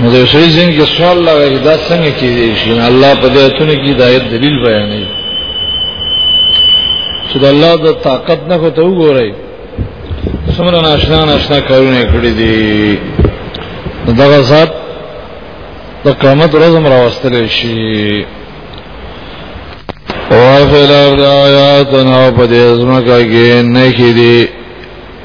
نو د شي زین کې سوال لا وایي دا څنګه کېږي چې الله په دې اتونه کې دایت دلیل بیانوي چې د الله د طاقت نه خو ته وګورئ څومره ناشنا ناشنا کارونه کړی دي دغه ذات د قیامت ورځ هم راوستل شي او فلر د آیاتنا په دې ځمکه کې نه کېدي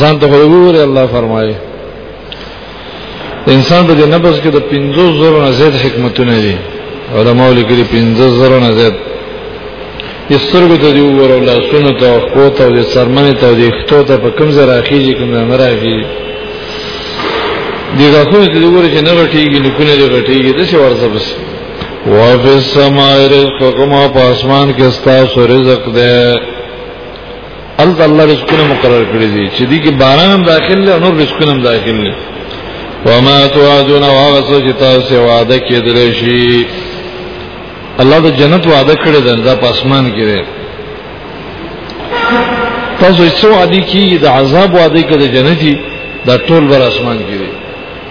ځان ته وګورئ الله فرمایي انسان د نبض کې د 50 زره نه زیات حکمتونه دي علماء لیکلي 50 زره نه زیات یسترګو ته دی وګوره او لاسونو ته او خو ته او سرمنې ته او د ښتو ته په کوم ځای راخیږي کوم نه راخیږي دی غاښونه ته دی وګوره چې نه غټیږي نو کونه دی غټیږي د څه ورځ بس وفي السماء رزقكم او په اسمان کې ستاسو رزق ده الته الله رزقونه مقرر کړی دي چې دي کې باران هم داخل له نور رزقونه هم داخل دي وما توعدون واغس چې تاسو وعده کېدل شي الله د جنت وعده کړی ده دا په اسمان کې ده تاسو هیڅ وعده کې د عذاب وعده کې د جنتي دا ټول بر اسمان کې دي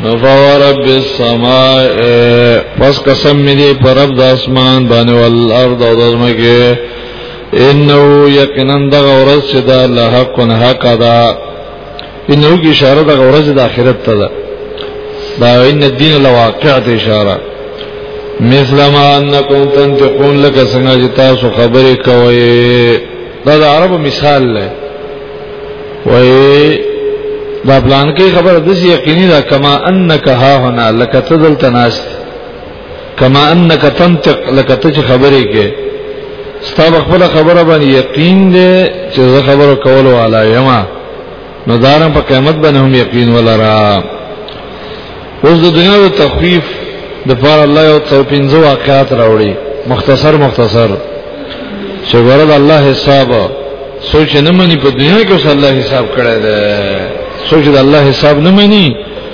نو فورب السماء پس قسم دې پر رب د اسمان باندې ول ارض او د زمکه انه یقینا دغه ورځ چې دا الله حق نه حق ادا انه کی اشاره دغه ورځ د آخرت ته ده دا ان الدين لواقع ته اشاره مثل ما انکم تنتقون لك څنګه چې تاسو خبرې کوئ دا د عربو مثال دی وای دا پلان کې خبره د یقیني دا کما انک ها هنا لکه تدل تناست کما انک تنطق لکه ته چې خبرې کې ستا خپل خبره باندې یقین دې چې زه خبرو کولو والا یم نو دارم په قیامت باندې هم یقین ولرا اوس د دنیا د تخفیف د فار الله یو څو پنځه واقعات راوړي مختصر مختصر چې ورته الله حساب سوچ نه مني په دنیا کې اوس الله حساب کړی دی سوچ د الله حساب نه مني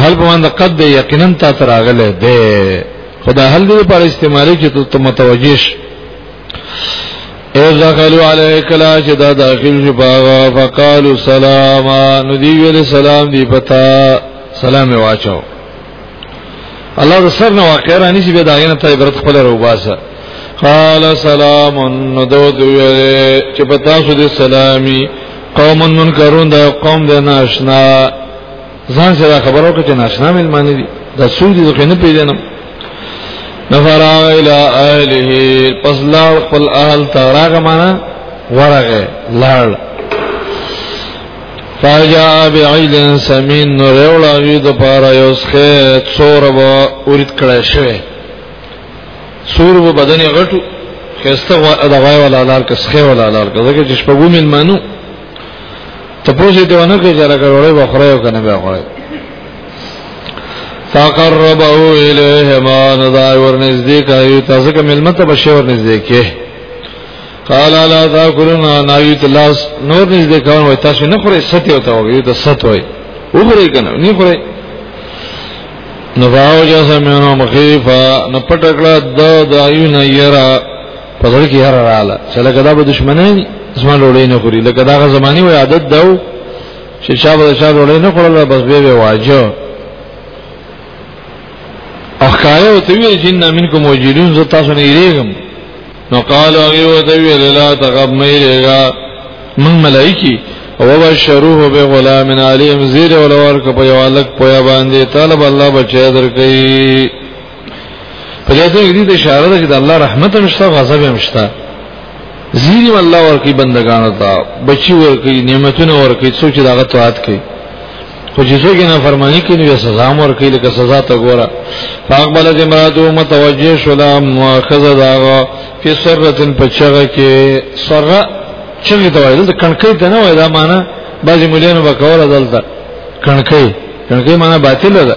حل په معنی قد دی یقینا تا تراغله دی خدا حل دی پر استعمالي چې ته متوجه شې اذ دخلوا عليك لا چې دا داخل شي باغ فقالوا سلاما ندی ویل سلام دی پتا سلام واچو الله د سر نو واقع رانی چې به داغه ته عبرت خپل روباسه قال سلام ندو دوی چې پتا سو دي سلامي قوم منکرون دا قوم د ناشنا ځان سره خبرو کې چې ناشنا ملمانه دي دا څو دي ځکه نه پیژنم نفراغ الى اهله پس لاړ خپل اهل ته راغ معنا ورغه لاړ فاجا بعید سمین نو ریولا وی د پارا یوسخه څور و اورید کړه شوی څور و بدن غټو خسته و د غای ولا لار کسخه ولا لار کزه چې شپګو مل مانو ته پوزې ته ونه کې جره کړې به خورې او کنه به خورې فقربه الیه ما نذا ورنزدې کوي تاسو کوم ملمت به شی ورنزدې کې قال لا تاكلون ناوی تلاس نور نزدې کاون وای تاسو نه خورې ستې او ته وي ته ست وای وګورې کنه نه خورې نو باو جاسه مینو مخیفا نو پټکړه د دایو نه یرا په غره کې هر رااله چې لکه دا به دشمنان زما ډوړې نه خوري لکه دا غ زماني وي عادت دا و چې چا به چا ډوړې نه خورل بس به به واجو اخکایو ته ویل چې ان منکم وجلون زه تاسو نه یریږم نو قال هغه ته ویل لا تغب مې ریګا من ملائکی او بشروه به غلام علیم زیر ولور کو په یو الک پویا باندې طالب الله بچی درکې په دې ته دې اشاره ده چې د الله رحمت هم شته غضب هم شته زیری الله ورکی بندگانو ته بچی ورکی نعمتونه ورکی څو چې داغه توات کوي خو چې څوک نه فرمانی کوي نو سزا مور کوي لکه سزا ته ګوره فاقبل د امراتو متوجه شولا مؤاخذ داغه فی سرتن پچغه کې سره چغه ته وایي د کڼکې ته نه وایي دا معنی بعضی مولانو به کوله دلته کڼکې کڼکې معنی باطل ده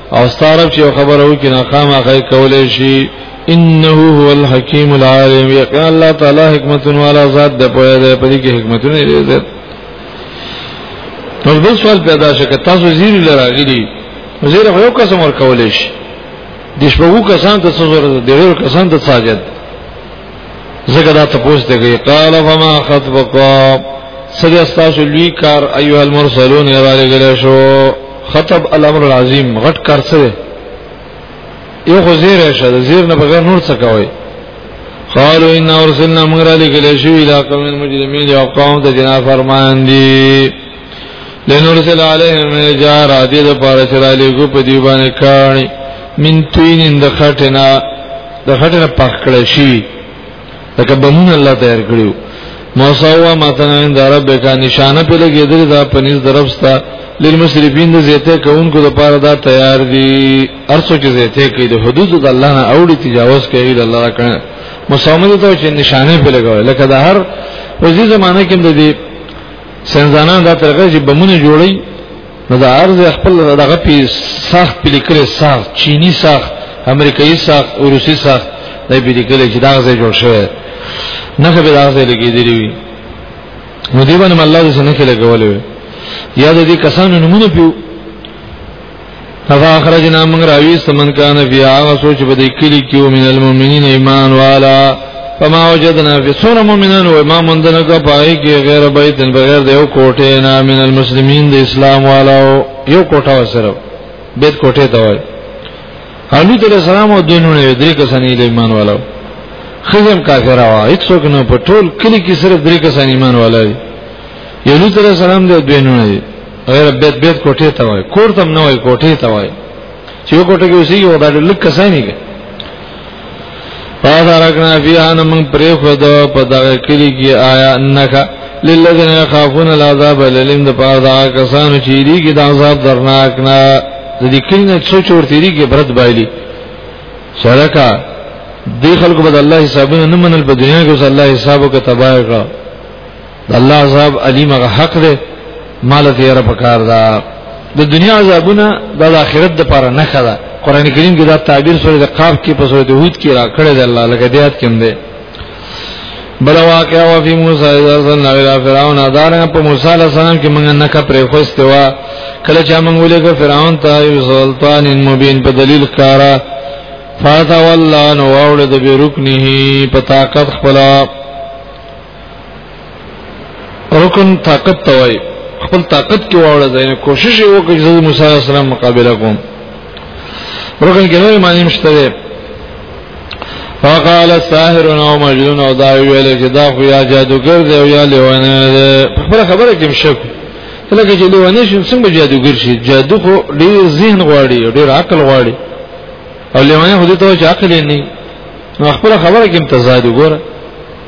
او ستارب چې خبره وکړي نه خامخې کولې شي انه هو الحکیم العالم یقین الله تعالی حکمت والا ذات د پوهه ده په دې کې حکمتونه لري ده نو بل سوال پیدا شي که تاسو زیر لراغلی زیر خو یو قسم ور کولې شي د شپږو کسان ته څو زره د ډیرو کسان ته ساجد زګه دا تپوس دی کوي قال فما خطبكم سجا تاسو لوی کار ايها المرسلون را لګل شو خطب الامر العظیم غټ کار څه دی یو خو زیر شه د زیر نه بغیر نور څه کوي قالوا ان ارسلنا مغرا لګل شو الى قوم المجرمين يا قوم ته جنا فرمان دي لنرسل علیهم جار عادی د پاره سره لګو په دی باندې کانی من توین د خټنا د خټنا پخ کړی شي لکه بمون الله تیار کړیو موسوا مثلا د رب کا نشانه په لګې درې دا پنځ درفستا للمسرفین د زیته کوونکو د پاره دا تیار دي ارسو چې زیته کوي د حدود د الله نه اوړي تجاوز کوي د الله کنه مسامده ته چې نشانه په لګوي لکه د هر وزي زمانه کې د دې سنځانان دا طریقه چې بمونه جوړي نو دا ارز خپل دغه پی سخت پی لیکل سخت چینی سخت امریکایي سخت او روسي سخت دا پی لیکل چې دا ځای جوړ شوی نه به دا ځای لګیدلی وي نو دیوانه الله دې څنګه لګولې یا د دې کسانو نمونه پیو اوا اخرجنا من راوی سمن کان فی هغه سوچ په دې کلی کې او من المؤمنین ایمان والا فما وجدنا فی سور مؤمنان و ما مندنه کا پای کې غیر بیتن بغیر د یو کوټه نه من المسلمین د اسلام والا یو کوټه وسره بیت کوټه ته وای علي تعالی السلام او دینونه درې کسان ایمان والا خزم کافر وا هیڅ څوک نه په ټول کلی کې صرف درې کسان ایمان والا یو تعالی السلام د دینونه غیر بیت بیت کوټه ته وای کور تم نه وای کوټه ته وای چې یو کوټه کې اوسې یو دا لک کسانی کې فارغنا فیها نمن پرې خو دا په دغه کلی کې آیا انکا للذین یخافون العذاب للم د پاره دا کسان چې دی کې د عذاب درناک نه د دې کلی نه څو چور تیری کې برت بایلی شرکا دی خلکو بد الله حسابونه نه منل په دنیا کې اوس الله حسابو کې تباہ کړ الله عذاب علیم هغه حق دی مال تیار پکار دا د دنیا عذابونه د آخرت د پاره نه خلا قران کریم کې دا تعبیر سورې قاف کې په سورې هود کې را کړی دی الله لکه دیات کې هم دی بل واقعا و فی موسی اذا صلنا الى فرعون ادارنا په موسی علیہ السلام کې موږ نه کا پرې خوسته وا کله چې موږ ولګو فرعون ته یو سلطان مبین په دلیل کارا فاتولان واولد برکنه په طاقت خپل رکن طاقت توای خپل طاقت کې واړه ځای کوشش یې وکړ چې د موسی السلام مقابله کوم رکن کې نور معنی مشته فقال الساحر او مجنون او دا ویل چې دا خو یا جادوګر دی او یا لیوانه دی خبره خبره کې مشک لکه چې لیوانه شي څنګه جادوګر شي جادو خو ډیر ذهن غواړي ډیر عقل غواړي او لیوانه خو دې ته چې عقل نه نو خپل خبره کې امتزاد وګوره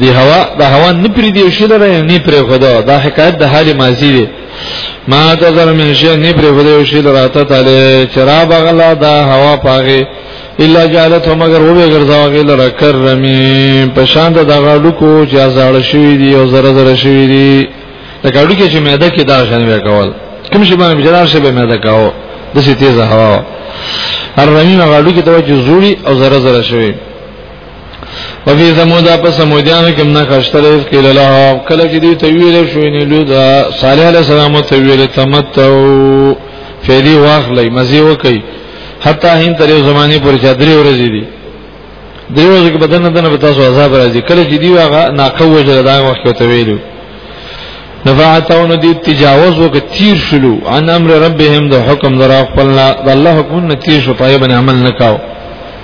دی هوا دا هوا نه پری دی شي لره نه پری خدا دا حکایت د حال ماضی دی ما تذر من شي نه پری خدا شي لره ته تعالی چرا بغلا دا هوا پاغه الا جالت مگر وې ګرځاوږي لره کرمی پشان د دغه لکو چې ازاړ شوی دی او زره زره شوی دی د کډو کې چې مېده کې دا شان وې کول کوم شي باندې جلار شي به مېده کاو د سي تیزه هوا هر رمي مغالو کې توجه زوري او زره زره شوی وفي ثمود په سمودیانو کې نه خشتل اس کې له کله چې دی تویل شوې نه لودا صالح علی السلام تویل تمتو فعلی واخلې مزي وکي حتی هین تر زمانه پر چادرې ورځې دي دیو ځکه بدن نه دنه تاسو عذاب راځي کله چې دی واغه ناقه وجه دا وخت ته ویلو نفعتون دی تجاوز وک تیر شلو عن امر ربهم د حکم درا خپلنا د الله حکم نه تیر شو پای باندې عمل نکاو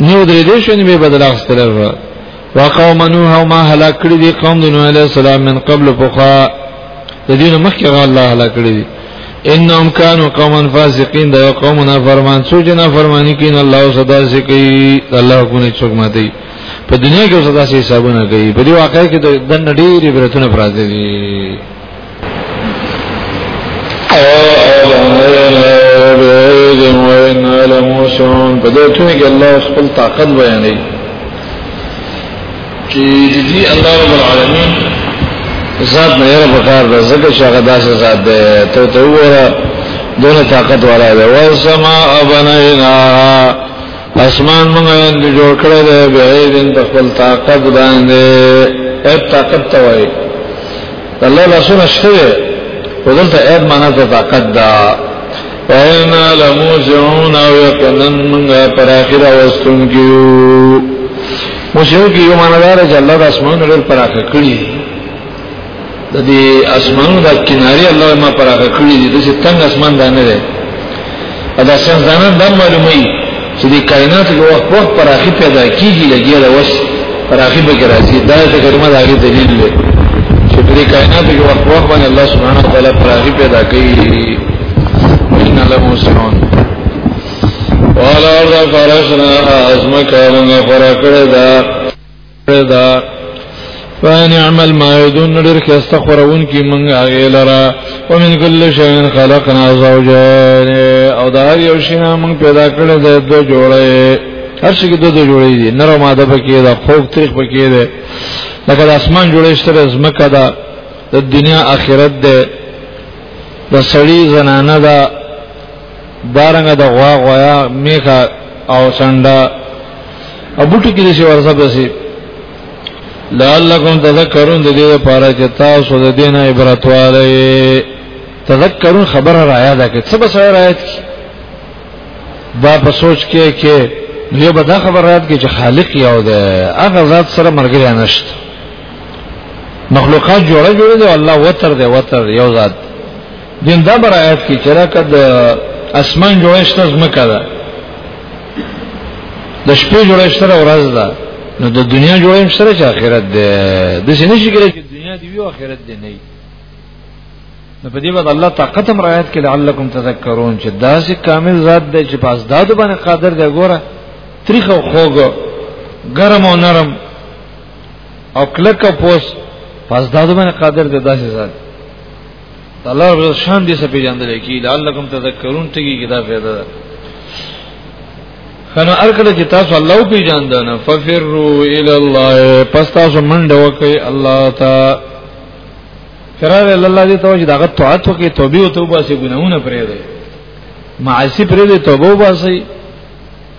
نیو درې دې شنو به بدل اخستل وقوم نوح او ما هلاک کړی دی قوم د نوح علیه السلام من قبل پوخا د دین مخکې غا الله هلاک کړی دی انهم كانوا قوما فاسقين دا قومنا فرمان سوچ نه فرمانی کین الله صدا سے کوي الله کو نه څوک ماتي په دنیا کې صدا سے حسابونه کوي په دې واقعي کې د نړۍ ریبرتونه پراته دي په دې ټول کې الله خپل طاقت بیانوي چې دې الله رب العالمین ذات نه یره بکار ده زکه چې هغه داسې ذات ده ته ته وره دونه طاقت والا ده او سما ابنینا اسمان موږ د جوړ کړل دی به دې خپل طاقت باندې اپ طاقت توای الله لاسونه شته ودلته اید معنا ته طاقت دا فإنا لموسعون او یقینا منغا پر آخر اوستون کیو موسیو کی یو معنا دار چې الله د اسمان لر پر آخر کړی د دې اسمانو د کناري الله ما پر آخر کړی دي چې تنگ اسمان دا نه دی او دا سنځانان دا معلومي چې د کائنات په وخت وخت پراخي پیدا کیږي لګي دا وش پراخي به راځي دا د کلمه دا غي دلیل دی چې په کائنات په وخت وخت باندې الله سبحانه و تعالی پراخي پیدا کوي ان له مسلمان ولا رفرشنا ازمکه موږ فرقړه دا دا فان عمل ما يدون لر کې استغفرون کې مونږه هغه لرا ومن كل شيء خلقنا زوجين او دا هر یو شی مونږ پیدا کړل د دوه جوړې هر شي کې دوه جوړې دي نر ماده پکې دا خوب تاریخ پکې ده لکه د اسمان جوړې شته زمکه ده د دنیا آخرت ده د سړی زنانه ده دارنګه د غوا غویا میخه او سنډا ابوټو کې شي ورسره بسي لعلکم تذکرون د دې لپاره چې تاسو د دین عبرت والي تذکرون خبره را یاد کړئ څه بس را یاد کی دا په سوچ کې کې یو به دا خبره یاد کی چې خالق یو دی هغه ذات سره مرګري نشته مخلوقات جوړه جوړه دی الله وتر دی وتر یو ذات دین دا بر آیت کی چرا کد اسمان جوړښت از مکه ده د شپې جوړښت سره ورځ ده نو د دنیا جوړښت سره چې آخرت ده د څه نشي کېږي چې دنیا دی وی آخرت دی نه نو په دې باندې الله طاقت هم رعایت کړي لعلکم تذکرون چې دا چې کامل ذات دی چې پاس دادو باندې قادر دی ګوره تریخ او خوګ ګرم او نرم او کلک پوس پاس دادو باندې قادر دی داسې ذات الله رب شان دې سپې جاندل کی لعلکم تذکرون ټکی کی دا فائدہ ده کنه ارکل چې تاسو الله په جاندان ففروا الى الله پس تاسو منډه وکي الله تا فرار الله دې توجه دغه طاعت وکي توبه او توبه سي ګناونه پرې ده معاصي پرې ده توبه وباسي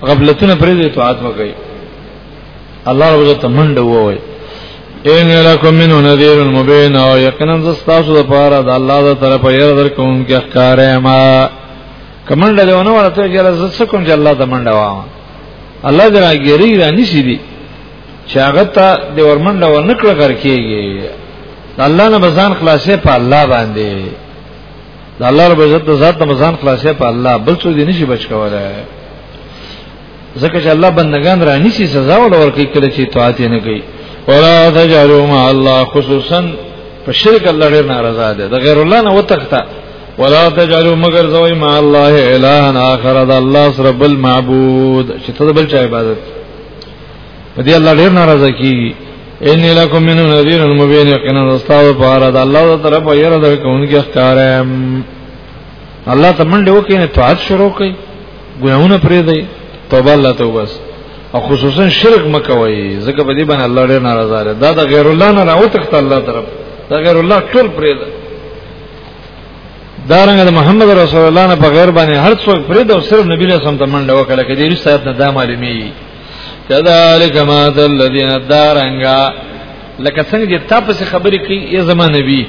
غفلتونه پرې دې اطاعت وکړي الله رب عزت منډه ووي ان لکم منه نذیر مبین او یقینا زستاسو د پاره د الله د طرفه ير در کوم کې ښکارې ما کمنډه دیونه ورته چې الله زڅ کوم چې الله د منډه وا الله دې راګری را نشي دي چې هغه ته د ورمنډه و نکړه کر کېږي الله نه بزان خلاصې په الله باندې د الله رب عزت د ذات رمضان خلاصې په الله بل څه دي نشي بچ کولای ځکه چې الله بندگان را نشي سزا ول ورکړي کله چې طاعت نه کوي ولا تجعلوا مع الله خصوصا په شرک الله ډیر ناراضه ده د غیر الله نه وتخته ولا تجعلوا مگر زوی مع الله الها اخر د الله سره بل معبود چې ته بل چا عبادت په دې الله ډیر ناراضه کیږي ان لکم من نذیر المبین یقینا استاد پاره د الله تعالی طرف یې د کوونکی ښکارم الله ته منډه وکړي نه توعد شروع کړي ګناونه پرې دی توبه الله ته وبس او خصوصا شرک مکوي ځکه په دې باندې الله ډېر ناراضه دی دا د غیر الله نه راوتخت الله طرف دا غیر الله ټول پرې دی دارنګ د محمد رسول الله نه په غیر باندې هر څوک پرې دی او صرف نبی له سم ته منډه وکړه کې دې رسالت نه دا معلومي كذلك ما الذين دارنګا لکه څنګه چې تاسو څه خبرې کوي ای زما نبی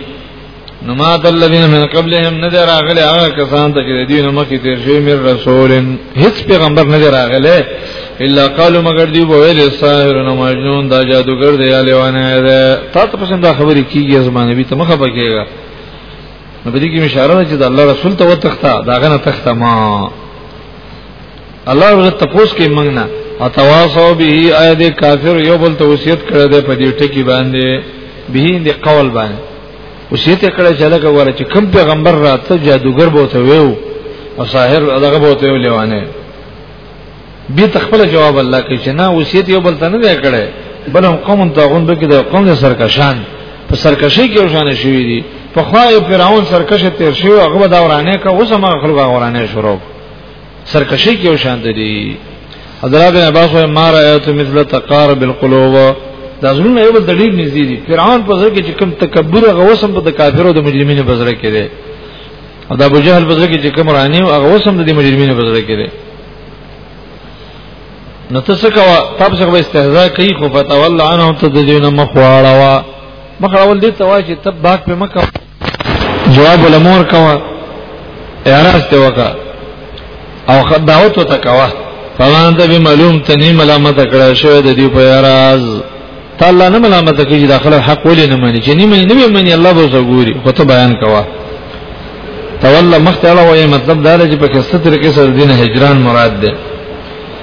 نو ما الذين من قبلهم نذر اغله هغه کسان ته چې دین مخې ته شي مر رسول هیڅ پیغمبر نذر اغله الا قالوا مگر دی وویل ساحر نو مجنون دا جادوګر دی یا لیوانه ده تاسو پسند خبرې کیږي زما نبی ته مخه پکېږي نو په دې کې اشاره ده چې د الله رسول ته وتخته داغه نه تخته ما الله ورته تپوس کې موږ نه اتواصو به اې د کافر یو بل ته وصیت کړی دی په دې ټکی باندې به دې قول باندې وصیت کړی چې لکه وره چې کوم پیغمبر راته جادوګر بوته ویو او ساحر دغه بوته ویو لیوانه به تخپل جواب الله کوي چې نه وصیت یو بل ته نه کړی بل هم قوم ته غوند کې د قوم سرکشان په سرکشي کې وشانه شوی دي په خوای فرعون سرکشه تیر شوی هغه دا ورانه کا اوس هم خلک ورانه شروع سرکشي کې او شان دي حضرات ابن عباس وايي ما رايت مثل تقارب القلوب دا زړونه یو بل دلیل نږدې دي فرعون په ځکه چې کوم تکبر غوسم په د کافرو د مجرمینو په ځکه کې دي او دا ابو جهل په ځکه چې کوم رانی او غوسم د مجرمینو په ځکه کې دي نو تاسو کا تاسو څنګه استهزاء کوي خو فتول عنهم تدجون مخواړه وا مخړول دي توا چې تب باک په مکه جواب الامور کوا اعراض ته وکا او دعوت ته کوا فمان ته به معلوم تنی ملامت کړه شو د دې په اعراض تعالی نه ملامت کوي داخله حق ولې نه مانی چې نه مانی نه مانی الله به وګوري خو ته بیان کوا تولى مختلا وې مطلب دا چې په کسه طریقې سره دین هجران مراد ده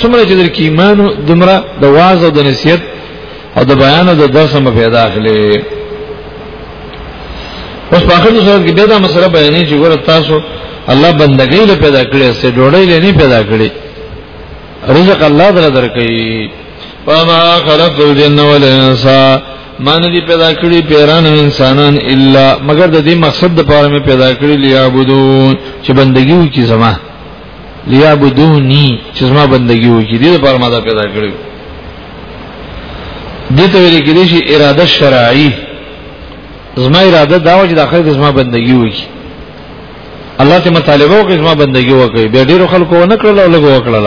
څومره چې در کې ایمان دمرا د واز او د نصیحت او د بیان او د درس هم پیدا اخلي اوس په اخر صورت کې دا مسله بیانې چې ګوره تاسو الله بندګۍ له پیدا کړې سه ډوړې له نه پیدا کړې رزق الله در درکې فما خلق الجن والانس مان دي پیدا کړی پیران انسانان الا مگر د دې مقصد د پاره مې پیدا کړی لیا عبادت چې بندګي وکي زماه لیعبدونی چې زما بندگی وکړي دې لپاره ما دا پیدا کړو دې ته ویل کېږي چې اراده شرعي زما اراده دا و چې د اخر زما بندگی وکړي الله ته مطالبه وکړي زما بندگی وکړي به ډیرو خلکو نه کړل او لګو وکړل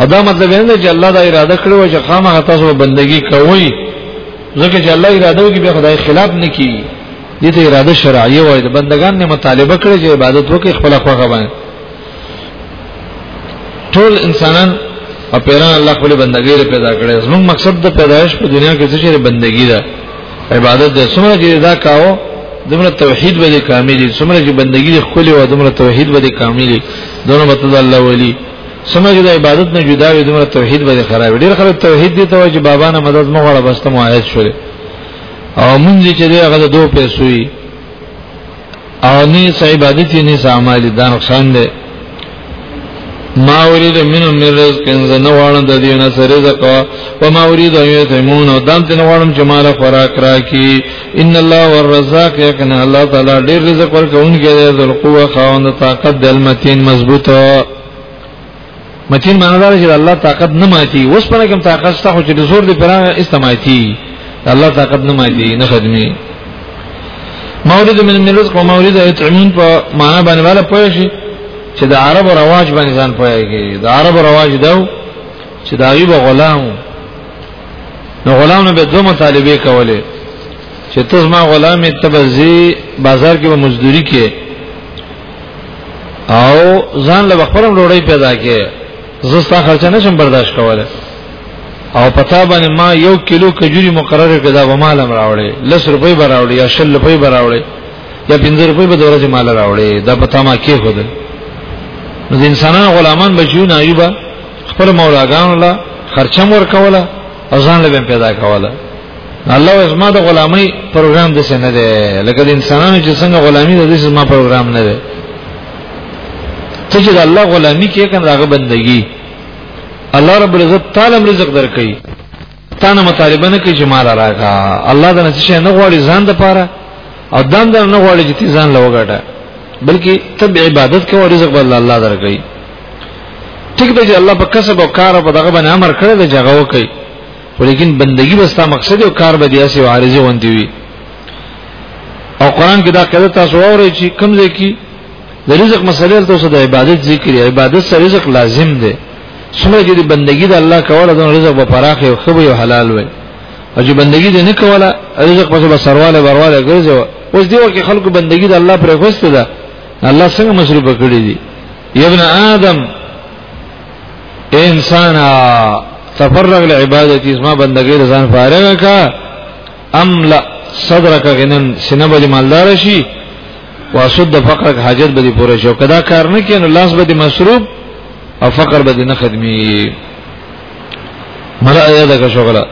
ادا مطلب نه چې الله دا اراده کړو چې خامہ تاسو بندگی کوئ ځکه چې الله اراده وکړي به خدای خلاف نه کوي دې ته اراده شرعیه وایي د بندگان نه مطالبه کړي چې عبادت وکړي خپل خوغه باندې ټول انسانان او پیران الله خپل بندګۍ لپاره پیدا کړي زموږ مقصد د پیدایش په دنیا کې څه چې بندګي ده عبادت ده څومره چې دا کاو دمر توحید به کاملی څومره چې بندګي خپل او دمر توحید به کاملی دونه متد الله ولی څومره د عبادت نه جدا وي دمر توحید به خراب ډیر خلک توحید دي ته چې بابا نه مدد مغواړه بس ته معاهد شوه او مونږ چې دی هغه دوه پیسو وي او نه صاحب عادت نه سامالي دا نقصان دی ما اريد منهم من رزق ان زنه واړم د دې نه سره رزق او ما اريد ان يتمون او دام تن واړم چې مال خوراک راکي ان الله والرزاق يكن الله تعالی ډېر رزق ورکوونکی دی ذل قوه خاوند طاقت د المتين مضبوطه متین معنی دا چې الله طاقت نه ماتي اوس په کوم طاقت شته خو چې د زور د پران استماعتي الله طاقت نه ماتي نه خدمي مورد من من رزق او مورد یتعمون په معنا باندې ولا پوه شي چې د عرب رواج باندې ځان پوهیږي د عرب رواج دا چې دا یو غلام نو غلام نه به دوه مطالبه کوله چې تاسو ما غلام تبزي بازار کې مزدوري کې او ځان له خپلم ډوړی پیدا کې زستا خرچه نشم برداشت کوله او پتا باندې ما یو کیلو کجوري مقرره کړه دا به مالم راوړي لس روپۍ به راوړي یا شل روپۍ به راوړي یا پنځه روپۍ به دورځي مال راوړي دا پتا ما کې خو ده نو انسانان غلامان بچیو نه ایوبا خپل مولاګان الله خرچم ور کوله او ځان له پیدا کوله الله زما د غلامۍ پروګرام د څه نه دی لکه د انسانانو چې څنګه غلامي د دې زما پروګرام نه دی ته چې د الله غلامي کې کنه هغه بندگی الله رب العزت تعالی رزق درکې تا نه مطالبه نه کوي چې مال راکا الله د نشه نه غواړي ځان د پاره او دم د نه غواړي چې ځان لوګټه بلکې تب عبادت کوي رزق بل الله درکې ټیک دی چې الله په کسب او کار په دغه باندې امر کړی دی جګه وکي ولیکن بندگی بستا مقصد او کار به دیاسي او عارضه وندي وي او قران کې دا کړه تاسو اورئ چې کوم ځای کې د رزق مسله تاسو د عبادت ذکر عبادت سره رزق لازم دی څومره چې د بندگی د الله کوله د رزق په پراخ او خبي او حلال وي او چې بندگی دې نه کوله رزق په سبا سرواله ورواله ګرځي اوس دیو کې خلکو بندگی د الله پر غوسته ده الله څنګه مصروف کړی دي ابن آدم اے انسان تفرغ لعبادتی اسما بندگی رضان فارغ کا املا صدرک غنن سینه به مالدار شي واسد فقرک حاجت به پوره شي کدا کار نه کین لاس به مصروف او فقر به نه خدمي ملا یاد کا شغله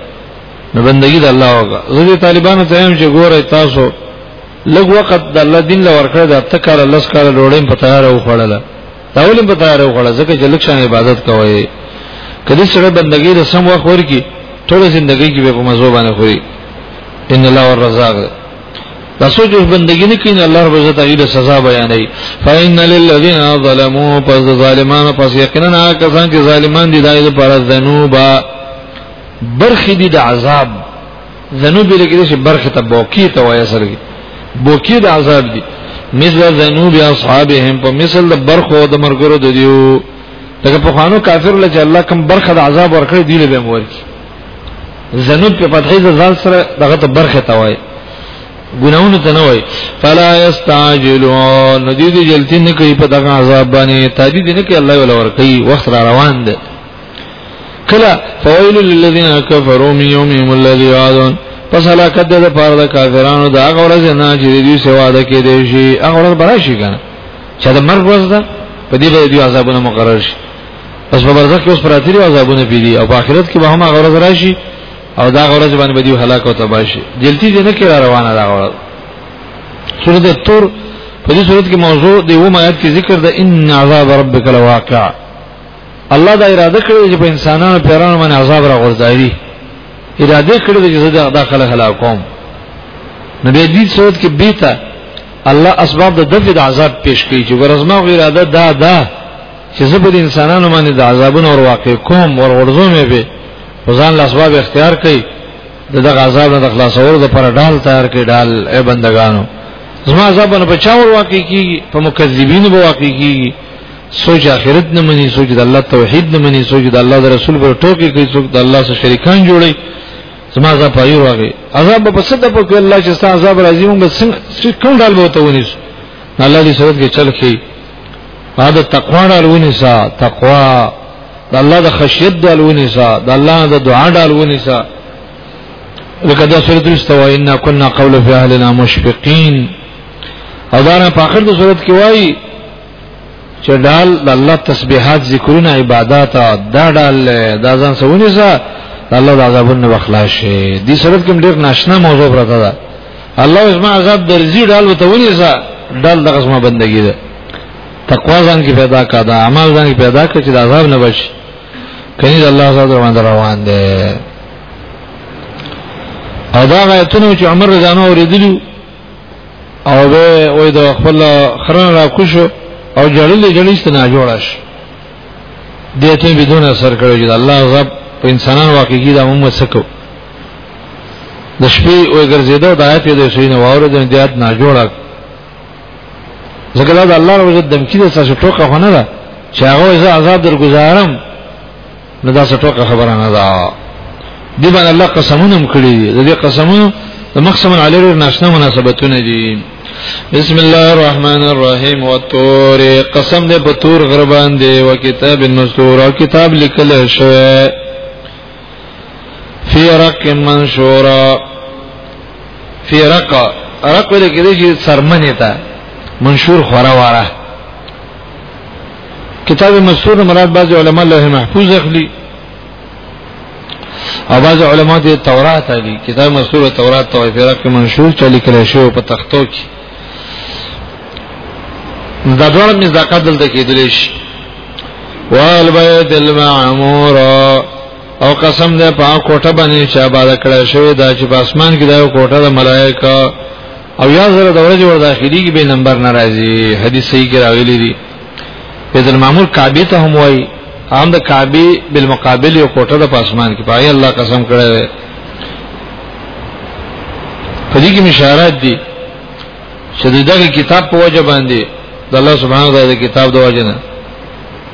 نو بندگی د الله وکړه زه طالبانو ته هم چې ګوره تاسو لږ وخت د الله دین له ورکړه د اته کاله لس کاله ډوړې په تیار او خړله دا ولې په تیار او خړله ځکه چې لکشان عبادت کوي کله سره بندګي د سم وخت ورکی ټول ژوندۍ کې به په مزو باندې خوري ان الله الرزاق دا سوچ اوس بندګی نه کین الله رب عزت غیر سزا بیانې فإن للذین ظلموا پس ظالمانو پس یقینا کسان چې ظالمان دي دایې پر ذنوبا برخې دي د عذاب ذنوب یې کې چې برخه ته بوکی ته وایي سره کې بوکی د عذاب دي مثل ذنوب اصحابهم په مثل د برخو د مرګرو د دیو دغه په خوانو کافر لچ الله کوم برخه د عذاب ورکړي دی له بهم ورکی ذنوب په فتحې د ځان سره دغه ته برخه ته وایي ګناونه ته نه وایي فلا یستعجلون ندی دی جلتی نه کوي په دغه عذاب باندې تادی دی نه کوي الله ولا ورکی وخت را روان دی کلا فویل للذین کفروا من یومهم الذی یعدون پس هلاکت ده پاره د کافرانو دا غورز نه چې دوی سوا ده کې دی شي هغه ورځ براشي کنه چې د مرګ ورځ ده په دې به دوی عذابونه مقرر شي پس په برزخ کې اوس پراتري عذابونه پیدي او په آخرت کې به هم هغه ورځ راشي او دا غورز باندې به دوی هلاک او تباہ شي جلتی دې نه کې روانه دا غورز سورته تور په دې سورته کې موضوع دی و ما آیات کې ذکر ده ان عذاب ربک لواقع الله دا اراده کړې چې په انسانانو پیرانو باندې عذاب را غورځوي اراده کړې چې زه دا خلک هلاکوم نو به دې صورت کې بیتا الله اسباب د دفع د عذاب پیش کوي چې ورزما اراده دا دا چې زه په انسانانو باندې د عذابونو ور واقع کوم ور ورزوم به ځان له اسباب اختیار کوي دغه عذاب نه خلاصولو د پر ډال تیار کړي ډال اے بندگانو زما عذاب نه بچاور واقع کیږي په مکذبین به واقع کیږي سوچ اخرت نه مني سوچ د الله توحید نه مني سوچ د الله د رسول پر ټوکی کوي سوچ د الله سره شریکان جوړي زما ځا پایو راغی عذاب په صد په کې الله چې ستا عذاب راځي موږ څنګه کوم ډول به تونیس الله دې صورت کې چل کې دا تقوا ډالونی سا تقوا د الله د خشیت ډالونی سا د الله د دعا ډالونی سا لکه دا صورت استوا ان كنا قول في اهلنا مشفقين او دا نه په اخر د صورت کې وایي چې ډال د الله تسبيحات ذکرونه عبادت دا ډال دا ځان سونی سا الله د عذابونو وخلاص شي دې صورت کې ډېر ناشنا موضوع پرته ده الله اسما عذاب درځي ډال وته ونی سا ډال د قسمه بندګی ده تقوا ځان کې پیدا کا دا عمل ځان کې پیدا کړ چې د عذاب نه بچ کله د الله تعالی روان روان ده او دا غایتونه چې عمر رضانو اوریدلو او به وې د خپل خرن را کوشو او جړلې جړلې ستنه جوړه شي دې ته بدون اثر کړو چې الله غضب په انسانانو واقع کی دا موږ سکو د شپې او ګرځیدو د آیت د شینه واور د دیات نه جوړه ځکه دا الله رب عزت دمکی د ساسو ټوکه خونه ده چې هغه زه عذاب درگذارم نو دا څه خبره نه ده دی باندې الله قسمونه هم کړی دي د دې قسمونو د مقسم علی ډېر ناشنا مناسبتونه دي بسم الله الرحمن الرحیم والطور قسم دې په تور غر باندې او کتاب المستور او کتاب لیکل شوی فی رق منشورا فی رق رق دې کې دې سرمنه تا منشور خورا واره کتاب مستور مراد بعض علما لوح محفوظ اخلي او بعض علما د تورات علي کتاب مستور تورات توای فرق منشور چلی کړی شو په تختو کې دا ډول مې زکات دلته کېدلی شي والبيت المعمور او قسم دې په کوټه باندې چې آباد کړی شوی دا چې په اسمان کې دا کوټه د ملائکه او یا زره د ورځې ور داخليږي به نمبر ناراضي حدیث صحیح کې راغلي دي بیت المعمور کعبه ته هم وای هم د کعبه بالمقابل یو کوټه د پاسمان کې پای الله قسم کړی دی په دې کې مشارات دي چې دغه کتاب په وجه باندې د الله سبحانه وتعالى کتاب د وجه نه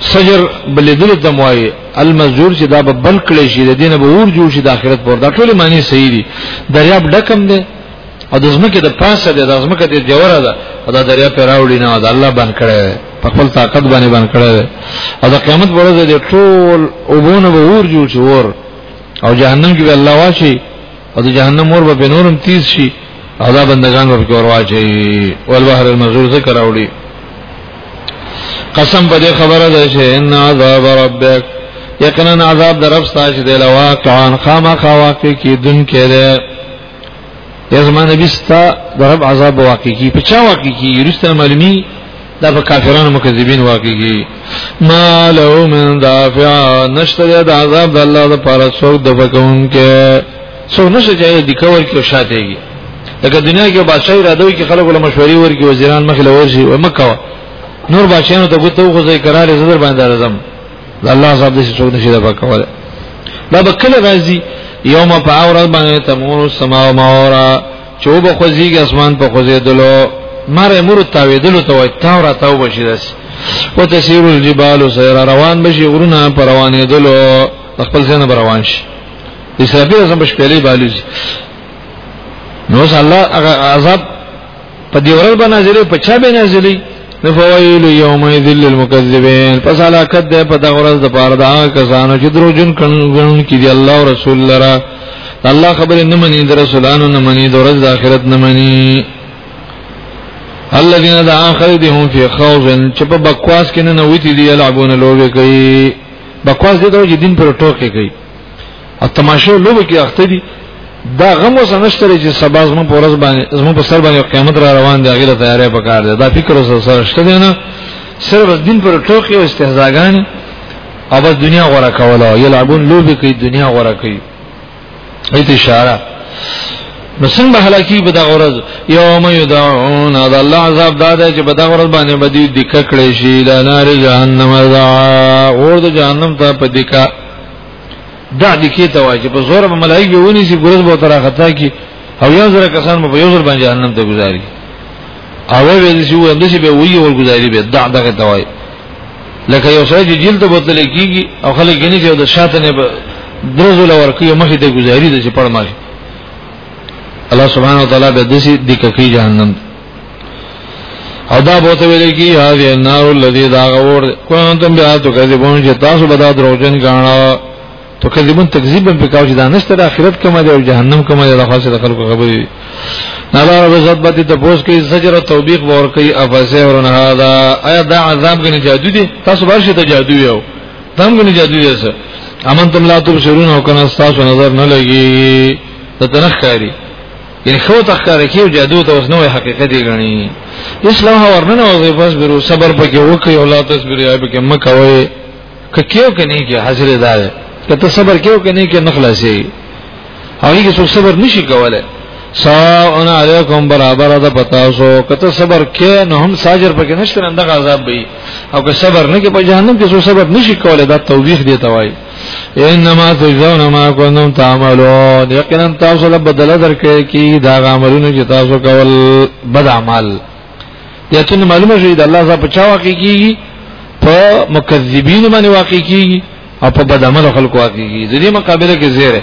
سجر بلیدل ته موایي المزور چې دا به بل کړي شي د دینه به ور جوړ شي د آخرت پر دا ټول معنی صحیح دي دریاب ډکم دی او د زمکه د پاسه دی د زمکه د جوړه ده دا دریا پر راوړي نه دا الله باندې کړي په خپل طاقت باندې باندې کړي او د قیامت پر ورځ د ټول وبونه به ور جوړ شي ور او جهنم کې الله واشي او د جهنم اور به نورم تیز شي او دا بندگان به کور واچي ول بحر المزور ذکر اوړي قسم په دې خبره ده چې ان عذاب ربک یقینا عذاب در رب ستاسو دی لواقعا خامخ واقع کی دن کې ده یزما نبی ستا در رب عذاب واقع کی په چا واقع کی رسته معلومی دا په کافرانو مکذبین واقعي ما له من دافع نشته د عذاب د الله د پاره څوک د فکون کې څو نشه چې د کور کې شاتېږي لکه دنیا کې بادشاہ را دوی کې خلکو له مشورې ورګي وزیران مخ له ورشي او مکه نور بادشاہانو ته ګوتو خو ځای قرار زدر باندې راځم الله صاحب دې څوک نشي دا پکوله دا به کله راځي یوم په اورز باندې تمور السما و ما اورا چوب خوځيږي اسمان په خوځېدلو مر مر تاویدلو ته وای تاو را تاو بشي داس او تسیر الجبال سیر روان بشي غرونه پر روانېدلو خپل ځنه روان شي اسرافیل زم بش پهلې بالوز نو الله هغه عذاب په دیورل بنازلې په چا بنازلې نفویل یومئذ للمکذبین پس علاقت ده په دغه ورځ د پاره دا کسانو چې درو جن کڼګن کې دی الله او رسول لرا الله خبر نه مني در رسولانو نه مني د ورځ د آخرت نه مني الذين دعا خلدهم في خوض چې په بکواس کې نه نوتی دی یلعبون لوبه کوي بکواس دې ته دین پر ټوکې کوي او تماشه لوبه کې اخته دي دا غمو سنشتره چې سبا زمو په ورځ باندې زمو په سر باندې قیامت را روان دی غیره تیارې پکار دی دا فکر سره سره شته دی نه صرف دین پر ټوکی او استهزاګان او بس دنیا غوړه کوله یلعبون لوبي کوي دنیا غوړه کوي ایت اشاره نو څنګه هلاکی به دا غرض یوم یدعون دا الله عذاب داده چې به دا غرض باندې بدی دکړې شي د نار جهنم دا اور د جهنم ته په دکا دا د کې ته واجب زور به ملایک به ونی سي ګورز به تر خطا کی او یو زره کسان په یو زره باندې جهنم ته گذاري او به دې شو اند شي به وی ور گذاري به دا دغه ته وای لکه یو سره چې جیل ته بوتل کیږي او خلک یې نه چې د شاته نه درزو لور کوي مخې ته گذاري د چې پړماري الله سبحانه وتعالى به دې دې کوي جهنم ته او دا بہت ویلے کی هذه النار الذي دا غور كنتم بها تكذبون چې تاسو به دا دروغجن غاڼه تکذبون تکذیب به پکاو چې دا نشته د آخرت کومه ده او جهنم کومه ده د خاصه خلکو خبرې نه دا به زړه باندې ته پوس کوي زجر او توبیخ ور کوي افسه ورن هذا ایا دا عذاب غني جادو دي تاسو ورشه ته جادو یو تم غني جادو دي سر امن تم لا تبصرون او کنه تاسو نظر نه لګي ته تنخ کاری یعنی خو تخکار کیو جادو ته اوس نوې حقیقت یې غني اسلام ورننه او بس برو صبر پکې وکي او لا تصبر یې پکې مکوي ک کیو کني کې حاضر ده که ته صبر کیو کني کې نخلاصي هغه کې څوک صبر نشي کولای ساون علیکم برابر ده پتا سو کته صبر کې نه هم ساجر پکې نشته اندغه عذاب وي او که صبر نه کې په جهنم کې څو صبر نشي کولای دا توبېخ دی توای انما تجزون ما كنتم تعملون یقینا تاسو له بدل درکې کی دا عملونه چې تاسو کول بد عمل یتن معلومه شي د الله صاحب په چا واقع کیږي په مکذبین باندې واقع کیږي او په بد عمل خلکو واقع کیږي د دې مقابله کې زیره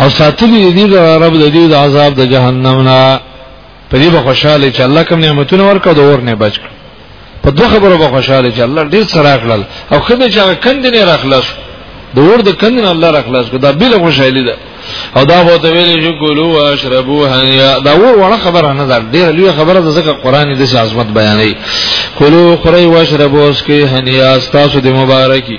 او ساتلی دې رب د دې د عذاب د جهنم نه په دې به خوشاله چې الله کوم نعمتونه ورکړ د اور نه بچ کړ په دوه خبرو به خوشاله چې الله ډیر سره راخلل او خدای چې کند نه راخلاص د اور د کند نه الله راخلاص کو دا بل خوشاله ده او دا به ته ویلې چې ګلو واشربو هنیا دا اور وړه خبره نه ده ډیر لوی خبره ده ځکه قران دې عظمت بیانوي کلو خوري واشربو اس کې هنیا تاسو دې مبارکي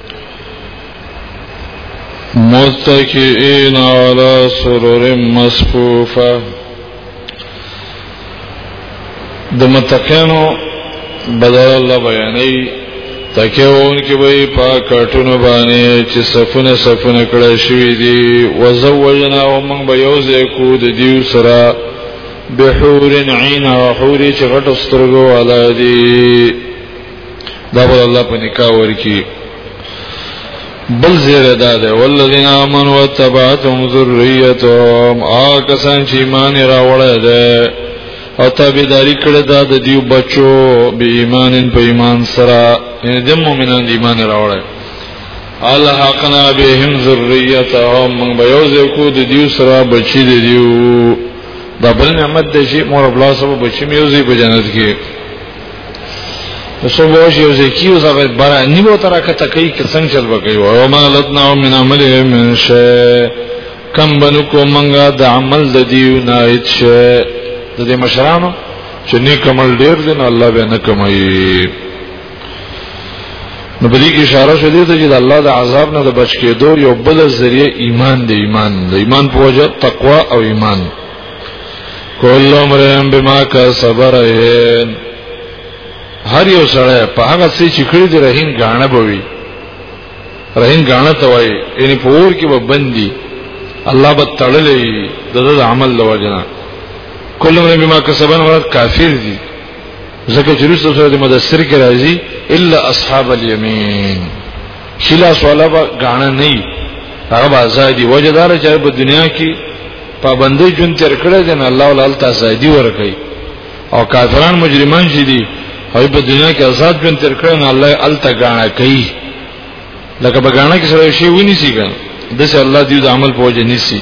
متكئين على سرور مصفوفة د متقینو بدل الله بیانې تکیون کې به پاک کټونه باندې چې صفونه صفونه کړه شوې دي وزوجنا او موږ به یو ځای کو د دیو سره بحور عین او حور چې غټ سترګو علا دي دا بل الله په نکاح ورکی بل زیر دا ده والذین آمنوا وتبعتهم ذریتهم آکسان چې ایمان راوړل ده او تابعداري کړې ده د دیو بچو به ایمان په ایمان سره یعنی د مؤمنان ایمان راوړل الله حقنا بهم ذریتهم من بیوزه کو د دیو سره بچی دی دیو دا بل نعمت دی چې مور بلا سبب بچی میوزي په جنت کې نو څو به یو ځای کیو زبې بار نیمو تر کته کوي کې څنګه چل وکي او ما لتنا من عمل من شي کم بنو کو منګه د عمل د دیو نه شي د دې مشرانو چې نیک عمل ډیر دي نو الله به نه کمایي نو په دې کې اشاره شوه دې ته چې د الله د عذاب نه د بچ کېدو یو بل ذریعہ ایمان دی ایمان د ایمان په وجه تقوا او ایمان کل امرهم بما کسب رهین هر یو سره په هغه څه چې کړی دی رهین غاڼه بوي رهین غاڼه ته وای یعنی په اور کې به بندي الله به تړلې د دې عمل لوجنا کل امرهم بما کسب رهین کافر دي ځکه چې رسول سره د مدثر کې راځي الا اصحاب اليمين شیلا سواله به غاڼه نه وي هغه به ازادي وجدار چې په دنیا کې پابندې جون تر کړه دین الله ولال تاسو ازادي ورکړي او کافران مجرمان چې دي هغه په دنیا کې آزاد جون تر کړه نه الله الته غاڼه کوي لکه په غاڼه کې سره شی ونی سي ګان دسه الله دې د عمل په وجه نسی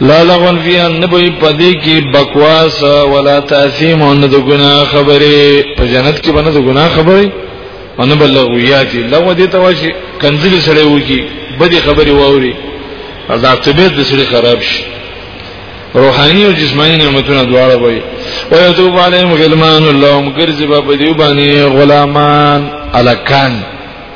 لا لغون فيها نبوي پدې کې بکواس ولا تاسیم ان د ګناه خبره په جنت کې باندې د ګناه خبره ان بلغویات لو دې تواشي کنځلې سره وږي بدې خبرې ووري دا طبيعت د سړي خراب شي روحاني او جسماني نعمتونه دواړه وي او یتوب علیهم غلمان اللهم ګرځي په دې باندې غلامان الکان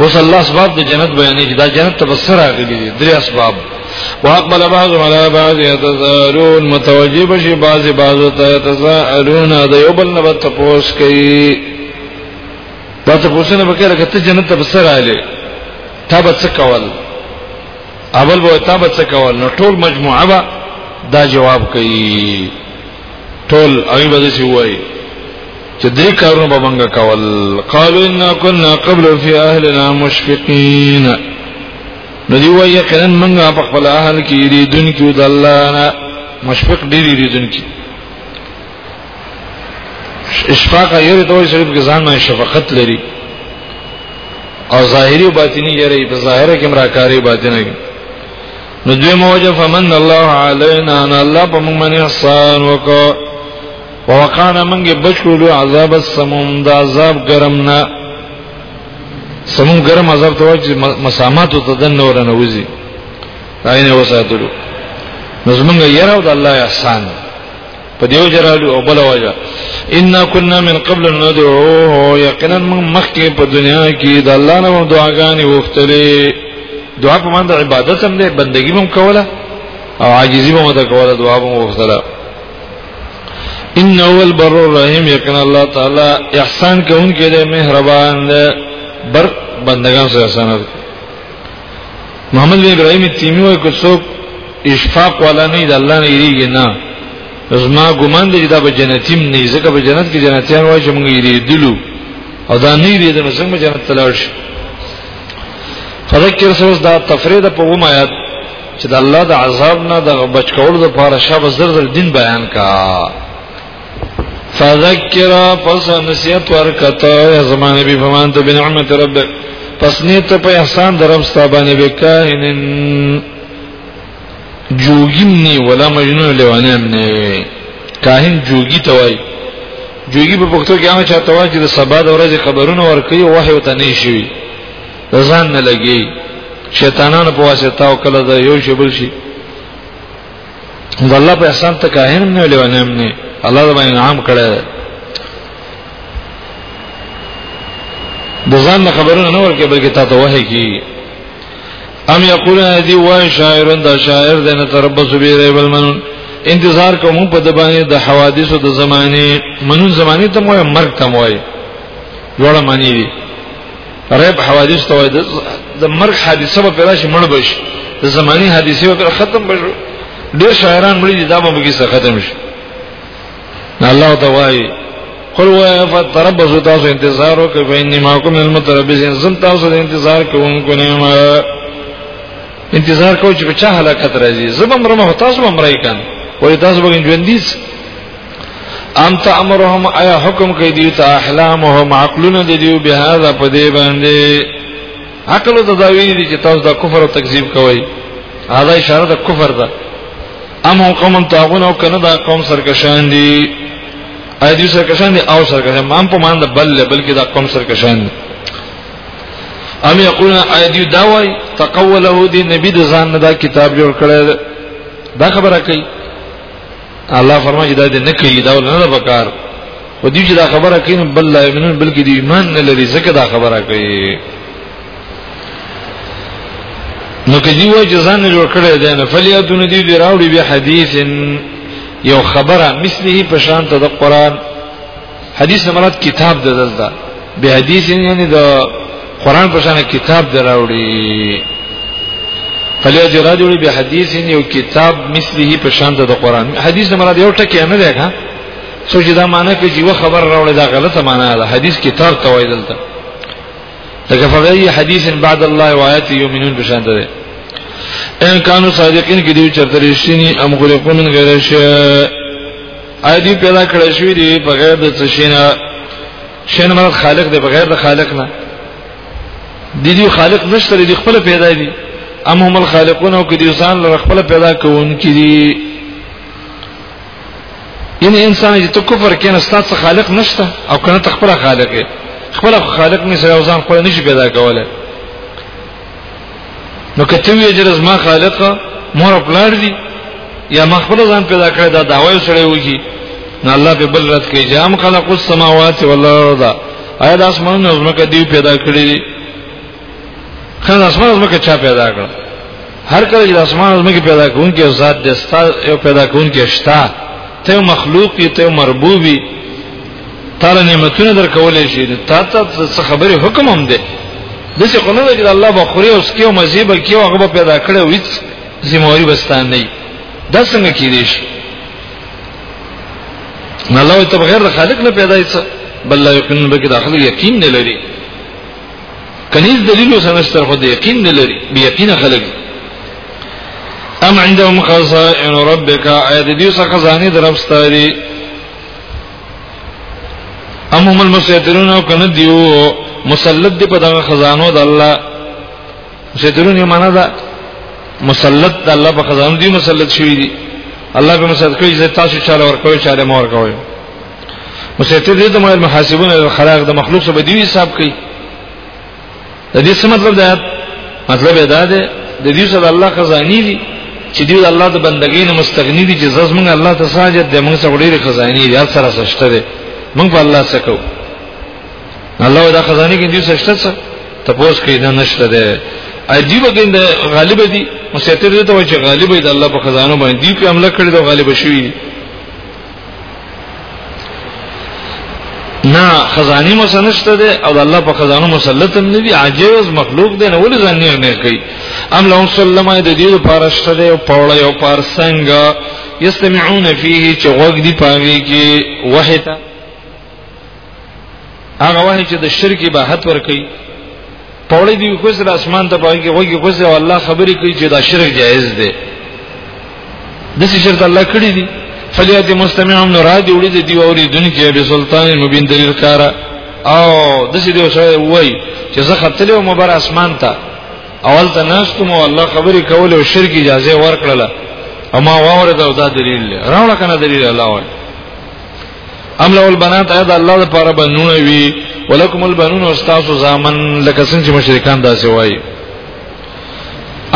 اوس الله اسباب د جنت بیانې چې دا جنت ته بسر راغلي دي درې اسباب واقبل بعض على بعض يتساءلون متوجب شي بعض بعض ته يتساءلون د یو بل نه تپوس کوي دا تپوسونه وکړه کته جنت ته بسر راغلي تا به څه کول اول به تا به څه کول نو ټول مجموعه به دا جواب کوي ټول اوی به څه وایي چې درې کارونه به مونږ کول قالو ان كنا قبل في اهلنا مشفقين نو دی وایي یقینا مونږ په خپل اهل کې دې دن کې د الله نه مشفق ډېر دې دن کې اشفاق یې ته وایي چې ځان نه شفقت لري او ظاهري او باطني یې په ظاهره کې مراکاري باطني نو دوی موجه فمن الله علينا ان الله په موږ باندې احسان وکړ ووقانا منګه بچولو عذاب السموم دا عذاب ګرمنا سموم ګرم عذاب ته وجه مسامات ته دنه ورنه وزي راینه وساتلو نو زمونږ یره او د الله احسان په دیو جرالو او بل وجه ان كنا من قبل ندعوه یقینا من مخکې په دنیا کې د الله نه دعاګانې وختلې دعا په مند عبادت هم ده بندگی هم کوله او عاجزی هم ده کوله دعا هم وختله ان اول بر الرحیم یقینا الله تعالی احسان کوونکی دی مهربان دی بر بندگان سره احسان کوي محمد بن ابراهیم تیمی وایي که څوک اشفاق والا نه دی الله نه یریږي نه زما ګمان دی دا به جنتیم نه ځکه به جنت کې جنتیان وایي چې موږ یری دلو او دا نه یری د څنګه جنت تلاړ شي فذکر سوس دا تفرید په ومایات چې د الله د عذاب نه د بچ کولو لپاره شابه زر زر دین بیان کا فذکر پس نصیحت ورکته یا زمان نبی فمان ته بنعمت ربک پس نیت په احسان درم ستا باندې وکاین جوګیم نی ولا مجنون لیوانم نه کاهن جوګی توای جوګی په پښتو کې هغه چاته وایي چې د سبا د ورځې خبرونه ورکوي وحی وته نه شي ځان نه لګي شیطانانو په واسطه او کله دا یو شی بل شي د الله په احسان ته کاهن نه لیونه هم نه الله دا انعام کړی د ځان خبرونه نه ورکه بلکې تا ته وه کی ام یقولون دی وای شاعرون دا شاعر دنه تربص بی ریب المنون انتظار کوم په د باندې د حوادثو د زمانه منون زمانه ته موه مرګ ته موه جوړه معنی دي ریب حوادث ته وایي د مرګ حادثه به پیدا شي مړ بشي د زماني حادثه به ختم بشي ډیر شاعران مړي دي دا به موږ سره ختم شي الله ته وایي قل وایي فتربصوا تاسو انتظار وکړئ فإني معكم من المتربصين زم تاسو د انتظار کوونکو نه ما انتظار کوو چې په چا هلاکت راځي زبم رمه تاسو هم راي کان ولې تاسو به ژوندۍ ام تامرهم ایا حکم کوي دی ته احلامهم عقلونه دی دی به هاذا په دی باندې عقل ته دا ویلي دي چې تاسو د کفر او تکذیب کوئ هاذا اشاره د کفر ده ام هم قوم تاغون او کنه دا قوم سرکشان دي اې دې سرکشان دي او سرکشان مان په مان د بل بلکې دا قوم سرکشان دي ام یقولون اې دې دا وای تقوله دي نبی د ځان نه دا کتاب جوړ کړی دا خبره کوي الله فرمایي دا دې نه کوي دا نه ده پکار و دې چې دا خبره کوي بل لا یمنون بلکې دې ایمان نه لري ځکه دا خبره کوي نو کدی وای جزان جوړ کړی دی نه فلیاتون دی دی راوړي به حدیث یو خبره مثله په شان ته د قران حدیث مراد کتاب د دلته به حدیث یعنی د قران په شان کتاب دراوړي کله چې را جوړي به حدیث یو کتاب مثله په شان د قران حدیث مراد یو ټکی نه دی ښا سوچ دا معنی کې چې و خبر راوړي دا غلطه معنی ده حدیث کتاب ته وایي دلته لکه فبای حدیث بعد الله و آیات یؤمنون په شان ده ان کانوا صادقین کې دی چرته رښتینی ام غریقون غیر شی ادي پیدا کړی شوی دی بغیر د څه شینه شین مراد خالق دی بغیر د خالق نه د دې خالق نشته د خپل پیدا دي ام هم الخالقون او کدي انسان له خپل پیدا کوونکي دي یعنی انسان چې تو کفر کین استاد څخه خالق نشته او کنه تخپل خالق خپل خالق نه سره ځان خپل نشي پیدا کوله نو کته وی چې زما خالق مور پلار دی یا ما خپل ځان پیدا کړی دا داوی سره وږي نو الله په بل رات کې جام خلق السماوات والارض آیا د اسمان او زمکه دی پیدا کړی دی خان اسمان او زمکه چا پیدا کړ هر کله چې اسمان او زمکه پیدا کوونکی ذات د ستا یو پیدا کوونکی شتا ته مخلوق ته مربوبي تعالی نعمتونه درکولې شي تا ته څه خبره حکم هم ده د څه قانون چې الله بخوري اوس کې او مزيبه کې او هغه پیدا کړو هیڅ ذمہواری بستان نه دا څنګه کیدی شي نه الله ته بغیر د خالق نه پیدا هیڅ بل لا یقین به کې داخله یقین نه لري کنيز دلیل وسنستر خو د یقین نه لري به یقین خلک ام عندهم خزائن ربك ايت دې څخه ځانې درپستاري ام هم المسیطرون او کنه دیو مسلط دی په دغه خزانو د الله مسیطرون یې معنا ده مسلط د الله په خزانو دی مسلط شوی دی الله به مسلط کوي چې تاسو چاله ورکوي چاله مور کوي مسیطر دې ته مې محاسبونه خلاق د مخلوق سره دی حساب کوي د دې څه مطلب دی مطلب دا دی د دې سره الله خزانی دي چې دی الله د بندګۍ نه مستغنی دي چې زمونږ الله ته ساجد دی موږ سره ډېر خزانی دي هر سره سشته دي موږ په الله سکو الله دا خزانی کې دې سشته څه تپوس کوي نه نشته ده عجیب ګند غالب دي مسیتر دي ته چې غالب دی الله په خزانو باندې دی په عمل کړی دا غالب شوی دی نه خزانی مو سنشته ده او الله په خزانو مسلط هم نه دي عاجز مخلوق دی نه ولې ځان نه نه کوي ام لهم سلمه د دې لپاره شته ده او پوړ یو پار څنګه یستمعون فيه چې وګ دی پاوي کې وحیته هغه وه چې د شرک به حد ور کوي پوړې دی خو سره اسمان ته پاږي وږي خو سره الله خبرې کوي چې دا شرک جایز دی د څه شرط الله کړی دی فلیات مستمعهم نو را دی وړي د دی اوري دن کې به سلطان مبین دلیل کارا او د څه دی وسره وای چې زه خپلو مبر اسمان ته اول ته ناستم او الله خبرې کول او شرک اجازه ورکړله اما واورد او دا دلیل راوړه کنه دلیل الله ورکړه ام له البنات ايد الله لپاره بنونه وي ولکم البنون استاذ زامن لکه څنګه چې مشرکان دا سوای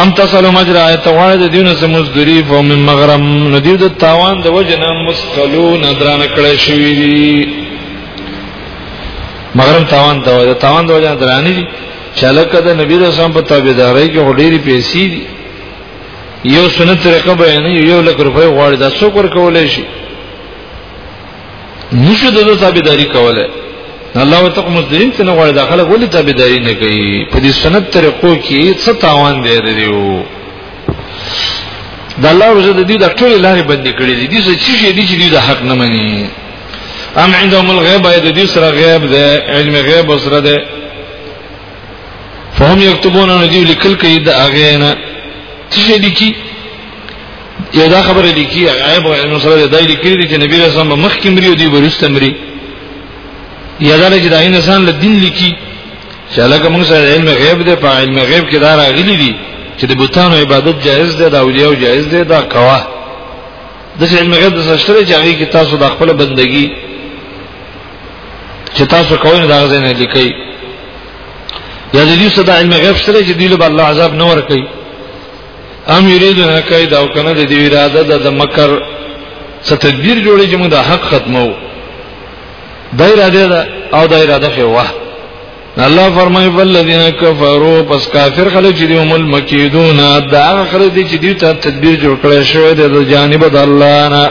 ام تصل مجرا اتواد دین سمز دری فو من مغرم ندیو د تاوان د وجنه مسقلون دران کړه شوی دی مغرم تاوان دا د تاوان د وجنه درانی دي چلکه د نبی رسول په تابعداري کې هډيري پیسې دي یو سنت طریقه بیان یو لک روپۍ غواړي دا څوک ورکول شي نشو د دوه تابعداري کوله الله وتعالى مزدرین څنګه غواړي داخله ولې تابعداري نه کوي په دې سنت طریقو کې څه تاوان دی دیو د الله رضا د دې د ټول لارې بندې کړې دي دي چې شي دي چې دې د حق نه مني ام عندهم الغیب اې د دې سره غیب ده علم غیب سره ده فهم یكتبون نجیب لیکل کوي د اغه نه چې لیکي یو دا خبره لیکي عیب او علم سره دا لیکي دي چې نبی رسول الله مخکې مري او دی ورسته مري یا دا چې دا انسان له دین لیکي چې لکه موږ سره علم غیب دی په علم غیب کې دا راغلي دي چې د بوتانو عبادت جائز دی دا اولیاء جائز دی دا کوا د علم غیب د سشتره چې هغه کې تاسو د خپل بندگی چې تاسو کوی دا غزه نه لیکي یا د دې صدا علم غیب سره چې دی له الله عذاب نه ور کوي ام یریدون کید او کنه د دې اراده د مکر څه تدبیر جوړی چې موږ د حق ختمو دا اراده ده او دا اراده خو واه الله فرمای والذین کفروا پس کافر خلک چې هم المکیدون دا خلک چې دوی ته تدبیر جوړ کړی شوی د جانب د الله نه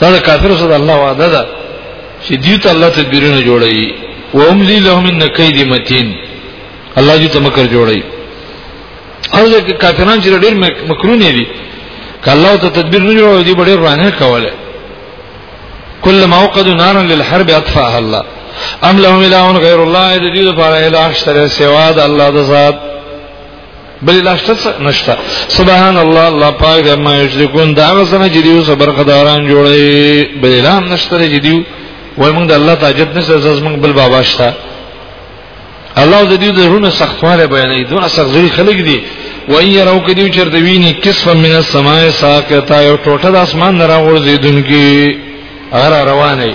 دا د کافرو سره الله وعده ده چې دیو ته الله تدبیرونه جوړوي و املی لهم ان کید متین الله دې تمکر جوړوي او دا کافران چې ډېر مکرونه دي کله ته تدبیر نه جوړوي دی ډېر رانه کوله کله ما وقد نارا للحرب اطفاها الله ام لهم اله غیر الله دې دې لپاره اله اشتره سوا د الله د ذات بل لاشته نشته سبحان الله الله پاک د ما یشرکون دا غسنه چې دیو صبر خداران جوړي بل لام نشته چې دیو وای موږ د الله تاجت نشته زز موږ بل بابا شته الله د دې د رونه سختواله بیانې دونه سخت ځای خلک دي وای یراو کې دیو چرته ویني کسف من السماء ساقطا یو ټوټه د اسمان نه راغورځیدونکي هغه روانه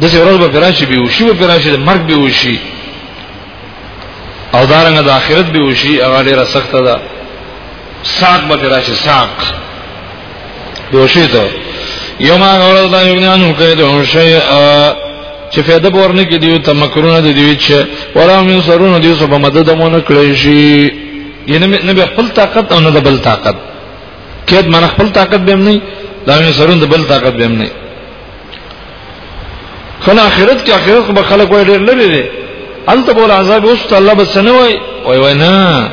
د څه ورځ به راشي به وشي به راشي د مرګ به وشي او دارنګ د آخرت به وشي هغه ډیره سخته ده ساق به راشي ساق به وشي ته یوم اورد لا یغنانو کیدو شیء چې فایده ورنه کې دیو تمکرونه د دیو چې ولا من سرونه دیو سبا مدد مونږ کړی شي ینه نه به خپل طاقت او نه د بل طاقت کېد من خپل طاقت به نه لا من سرونه د بل طاقت به نه کله اخرت کې اخرت خو به خلک وای ډېر لري دي انت بول عذاب اوس ته الله بس نه وای وای وای نه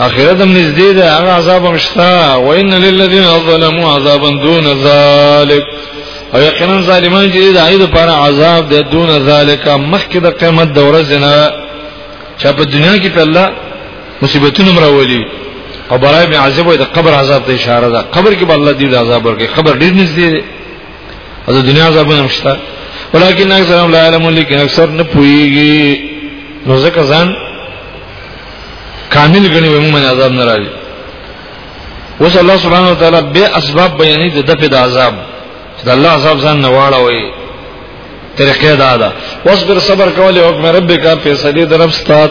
اخرت هم نږدې ده هغه عذاب هم شته وان للذین ظلموا عذابا دون ذلک او یقینا ظالمان چې د عید پر عذاب ده دون ذلک مخکې د قیامت د ورځې نه چې په دنیا کې په الله مصیبتونه مراولي او برای ابن عازب وایي د قبر عذاب ته اشاره ده قبر کې به الله دې عذاب ورکړي قبر ډیر نږدې دی او د دنیا عذاب هم شته ولکن اکثر لا علم لیکن اکثر نه پويږي نو ځکه ځان کامل غني وي موږ عذاب نه راځي اوس الله سبحانه وتعالى به اسباب بیانې د دفع د عذاب د الله عذاب ځان نه واړوي طریقې دا ده واصبر صبر کول او حکم ربک فیصله دربستات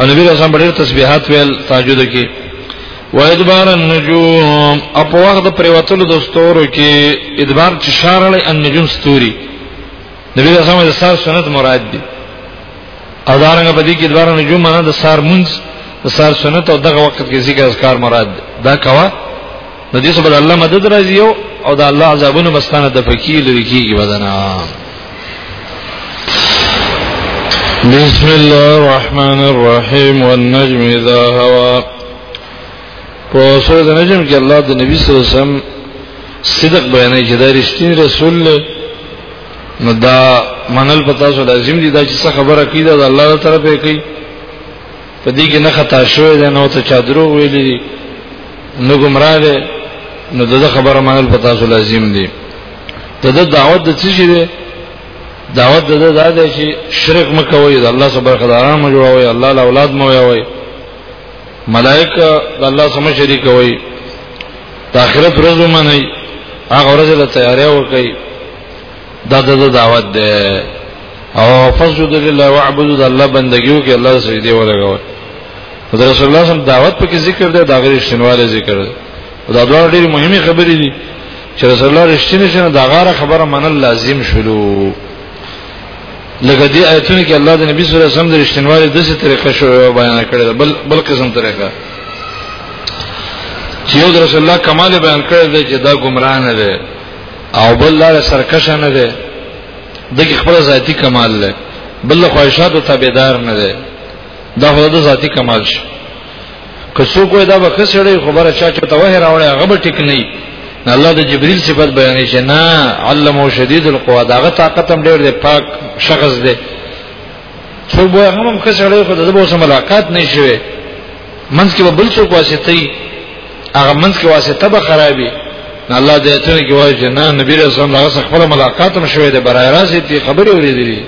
او نبی رسول الله ډېر تسبيحات ویل تهجد کې وادبار النجوم او په وخت د پریوتلو د ستورو کې ادبار چې شارلې النجوم ستوري نبی رسول الله د سار سنت مراد دي او دارنګ په دې کې ادبار النجوم نه د سار منځ د سار سنت او دغه وخت کې ذکر اذکار مراد دا کوا نو دې سبب الله مدد راځي او د الله عذابونو مستانه د فقیر لري کیږي بدنا بسم الله الرحمن الرحیم والنجم اذا هوا په سورة النجم کې الله د نبی صلی الله علیه وسلم صدق بیانې چې دا رښتینی رسول له نو دا منل پتا سو لازم دي دا چې څه خبره کیده د الله تعالی په کوي په دې کې نه خطا شوې ده نو ته چا دروغ ویلي دي نو ګمراه ده نو دغه خبره منل په تاسو لازم دي دغه دعوت د څه شي ده دعوت دغه دا ده چې شرک مکوئ د الله سبحانه خداران مو جوړوي الله له اولاد مو وي ملائکه د الله سره شریک وي د آخرت ورځ ومني هغه ورځ له تیارې وکړي دا د دعوت ده او فسجد لله واعبدوا د الله بندګیو کې الله سجدي ولګول حضرت رسول الله صم دعوت په کې ذکر ده دا غیر شنواله ذکر ده دا دوه ډېر مهمه خبرې دي چې رسول الله رښتینی شنه دا غاره خبره منل لازم شلو لکه دې آیتونه کې الله د نبی صلی الله علیه وسلم د رښتینوالي د څه طریقه شو بیان کړی بل بل قسم طریقه چې یو رسول الله کمال بیان کړی دی چې دا ګمراه نه دی او بل لار سرکش نه دی د خپل ذاتی کمال له بل خواهشاتو تابعدار نه دی دا هو د ذاتی کمال شي که څوک وای دا به خسړې خبره چا چې ته وه راوړې هغه به ټیک نه نه الله د جبريل صفت بیانې چې نه علمو شدید القوا داغه طاقت هم ډېر دی پاک شخص دی څوک به هغه هم خسړې خو د به سره ملاقات نه شوي منځ کې بل څوک واسطه ای هغه منځ کې واسطه به خرابي نه الله دې ته کې وایي چې نه نبی رسول الله هغه خپل ملاقات هم شوې ده برای راځي تی خبرې ورېدلې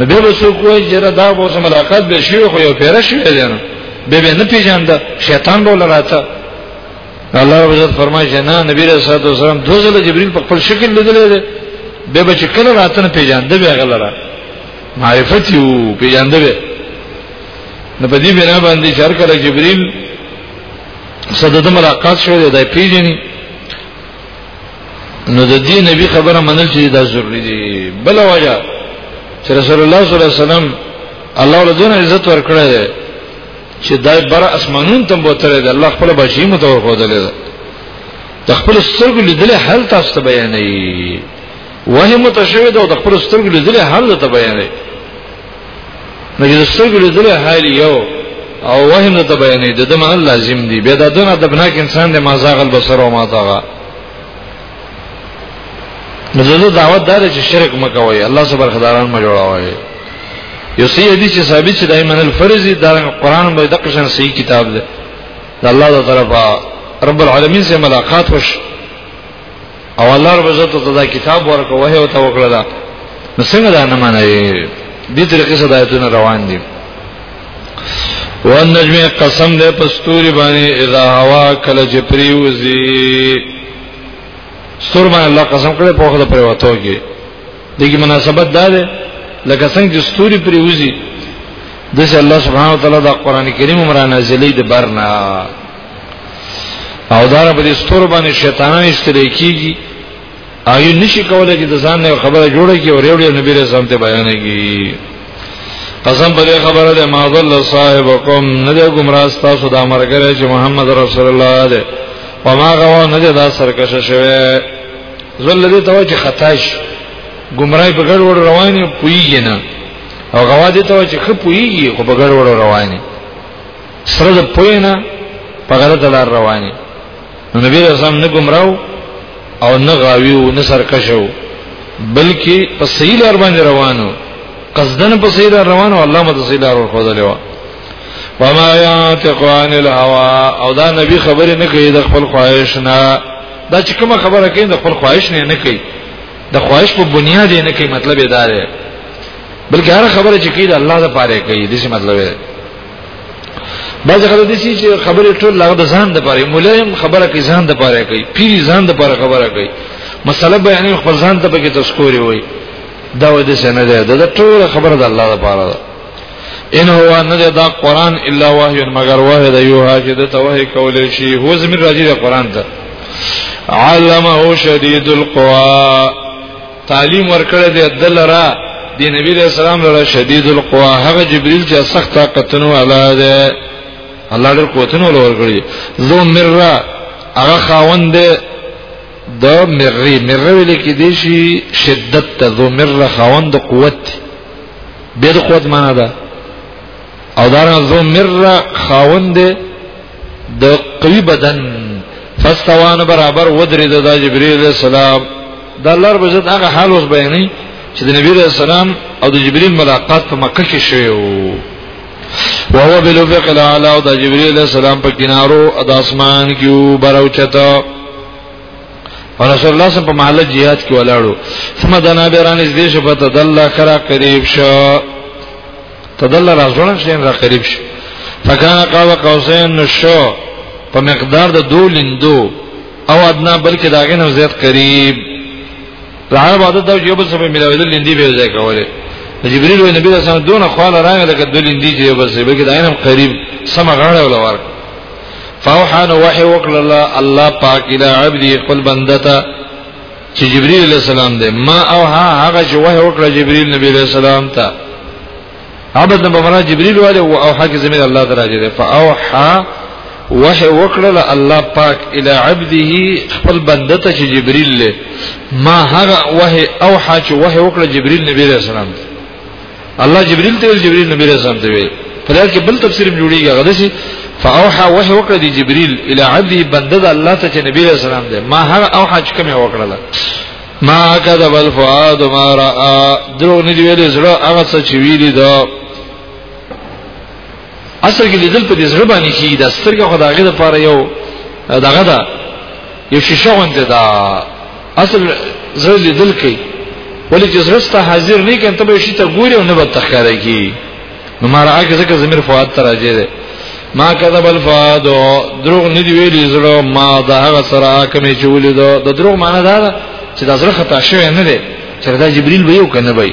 نو به څوک وایي چې دا به سم ملاقات به شي خو یو پیره شي ده نه به به نه پیژاند شیطان بول راته الله رب عزت فرمایي چې نه نبی رسول الله صلی الله علیه وسلم دوزله جبريل په خپل شکل لیدلې ده به به چې کله راته نه پیژاند به غلره معرفت یو پیژاند به نو په دې بنا باندې چې هر کله جبريل صدد ملاقات شوه دی پیژني نو د دې نبی خبره منل چې دا ضروری دی بل وجه چې رسول الله صلی الله علیه وسلم الله له دونه عزت ورکړی دی چې دای بر اسمانون تم بوتره دی الله خپل بشی متور خو دی د خپل سترګو لیدل حل تاسو ته بیانوي وه متشوي د خپل سترګو لیدل حل ته بیانوي نو د سترګو لیدل حال یو او وهم د بیانې د دمه لازم دی به دا دونه دبناک انسان د مازاغل بصر او ماتاغه نو زه دعوت دار چې شرک مکوي الله سبحانه خداران ما جوړاوي یو سی حدیث چې ثابت چې دایمه الفرض دا قران به دغه شان صحیح کتاب دی د الله تعالی رب العالمین سره ملاقات وش او الله رب عزت ته دا کتاب ورکو وه او ته وکړه دا نو څنګه دا نه معنی دې طریقې سره آیتونه روان دي والنجم قسم دې پستوري باندې اذا هوا کله چې پریوزي ستور باندې الله قسم کړې په خدای پرې وته کې دغه مناسبت دا ده لکه څنګه چې ستوري پریوزي دسه الله سبحانه وتعالى دا قران کریم عمره نازلې د برنا او دار په دې ستور باندې شیطانان استری کیږي ایو نشي کولای چې د ځان نه خبره جوړه کی او ریوډي نبی رسول ته بیان کی قسم په دې خبره ده ما ضل صاحبکم نه دې گمراه تاسو دا مرګره چې محمد رسول الله ده او ما غوا نه دې دا سرکشه شوه ذل دې ته چې خطاش گمراهي په ګډ وډ رواني پويږي نه او غوا دې ته چې خپ پويږي خو په ګډ وډ رواني سره د پوینا په غلط لار رواني نو نبی رسول نه گمراو او نه غاوی او نه سرکشو بلکې په صحیح لار باندې روانو قصدن په صحیح لار روانو الله مت صحیح لار ورخوځلې و وما ينطق عن الهوى او دا نبی خبرې نه کوي د خپل خواهش نه دا چې کومه خبره کوي د خپل خواهش نه نه کوي د خواهش په بنیاد نه کوي مطلب یې دا دی بلکې هر خبره چې کوي د الله لپاره کوي دغه مطلب دی بعض خلک دي چې خبرې ټول لغه د ځان د پاره مولیم خبره کوي ځان د پاره کوي پیری ځان د پاره خبره کوي مسله بیان خپل ځان ته پکې تذکوري وي دا و دې څنګه ده دا ټول خبره د الله لپاره ده ان هو نه دا قران الا وحی مگر وحی د یو حاجت ته وحی کول شي هو زمين راځي د قران ته علمه شدید القوا تعلیم ورکړی دی دلرا دی نبی علیہ السلام لره شدید القوا هغه جبرئیل چې سخت طاقتونو علا ده الله ډېر قوتونو لور کړی زو مررا هغه خاوند د مرری مرری ویل کې دی شي شدت ته زو مررا خاوند قوت به د قوت معنا ده او دا زو مررا خاوند د قوی بدن فاستوان برابر ودرید د جبرئیل علیہ السلام د الله رب عزت هغه حال اوس بیانې چې د نبی علیہ السلام او د جبرئیل ملاقات په مکه کې شوی وو وهو بالافق الاعلى او د جبرئیل علیہ السلام په کنارو د اسمان کې وبروچته او رسول الله صلی په محله jihad کې ولاړو ثم دنا بیران از دې شپه ته دله کرا قریب شو تدل را ځوړن شین را قریب شي فکان قاب قوسین نشو په مقدار د دو لندو او ادنا بلکې داګه نو زیات قریب راغب عادت دا یو بل سره ملاویدل لندې به ځای کوله جبريل و نبی رسول الله دونه خواله راغله لکه د لندې چې یو بل سره بلکې داینه قریب سم غاړه ولا ورک فوحان وحي وکړه الله پاک الى عبدي خپل بندتا چې جبريل عليه السلام دی ما او ها هغه چې وه وکړه جبريل نبی عليه السلام ته عبد نه بمرا جبريل والے او او حق زمير الله دراجه ده فاوحى وه وکړه الله پاک الى عبده خپل بنده ته چې جبريل له ما هغه وه او حاج وه وکړه جبريل نبی عليه السلام ته الله جبريل ته جبريل نبی رسول الله ته وی په دې کې بل تفسیر جوړیږي هغه دسی فاوحى وحي وکړه دی جبريل الى عبدي بنده د الله ته چې نبی رسول الله دی ما هغه اوحى چې کوم وکړه ما کذب الفؤاد ما را درو نه دی ویلې زړه هغه څه چې ویلې دا اصل کې لیدل په دې زړه باندې کیږي دا سترګه خدایغه د پاره یو دغه دا یو شیشه غونډه دا اصل زړه لیدل کوي ولې چې زړه ته حاضر نه کین ته به شي ته ګوري او نه به تخکاره کی نو ما راکه ځکه زمير فواد ته راځي ده ما کذب الفاد دروغ نه دی ویلي زړه ما دا هغه سره کمې چولې ده د دروغ معنی دا ده چې دا زړه خطا شوی نه دی چې دا جبريل به یو کنه وي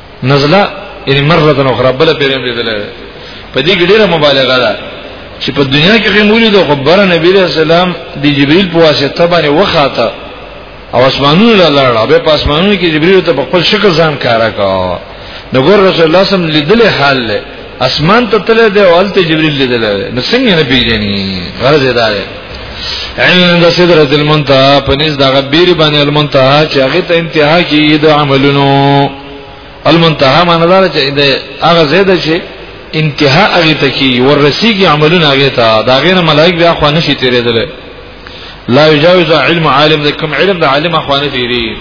نزله یعنی مره نو خراب بل پیرم لیدل په دې کې ډیره مبالغه ده چې په دنیا کې کوم ولید او خبر نبی رسول الله د جبرئیل په واسطه باندې وخاته او اسمانونو له لړ به په اسمانونو کې جبرئیل ته په خپل شکل ځان کارا کا نو ګور رسول الله صلی الله علیه وسلم لیدل حال له اسمان ته تله دی او الته جبريل لیدل نو څنګه نه پیژني غرض دا دی عند سدرۃ المنتهى پنځ دغه بیر باندې المنتهى چې هغه ته انتها کې د عملونو المنتهى معنی دا چې د هغه زیاده چې انتها هغه ته کې ورسیږي عملونه هغه ته دا غیر ملائک بیا خو نشي تیرېدل لا یجاوز علم عالم د کوم علم د عالم خو نه تیری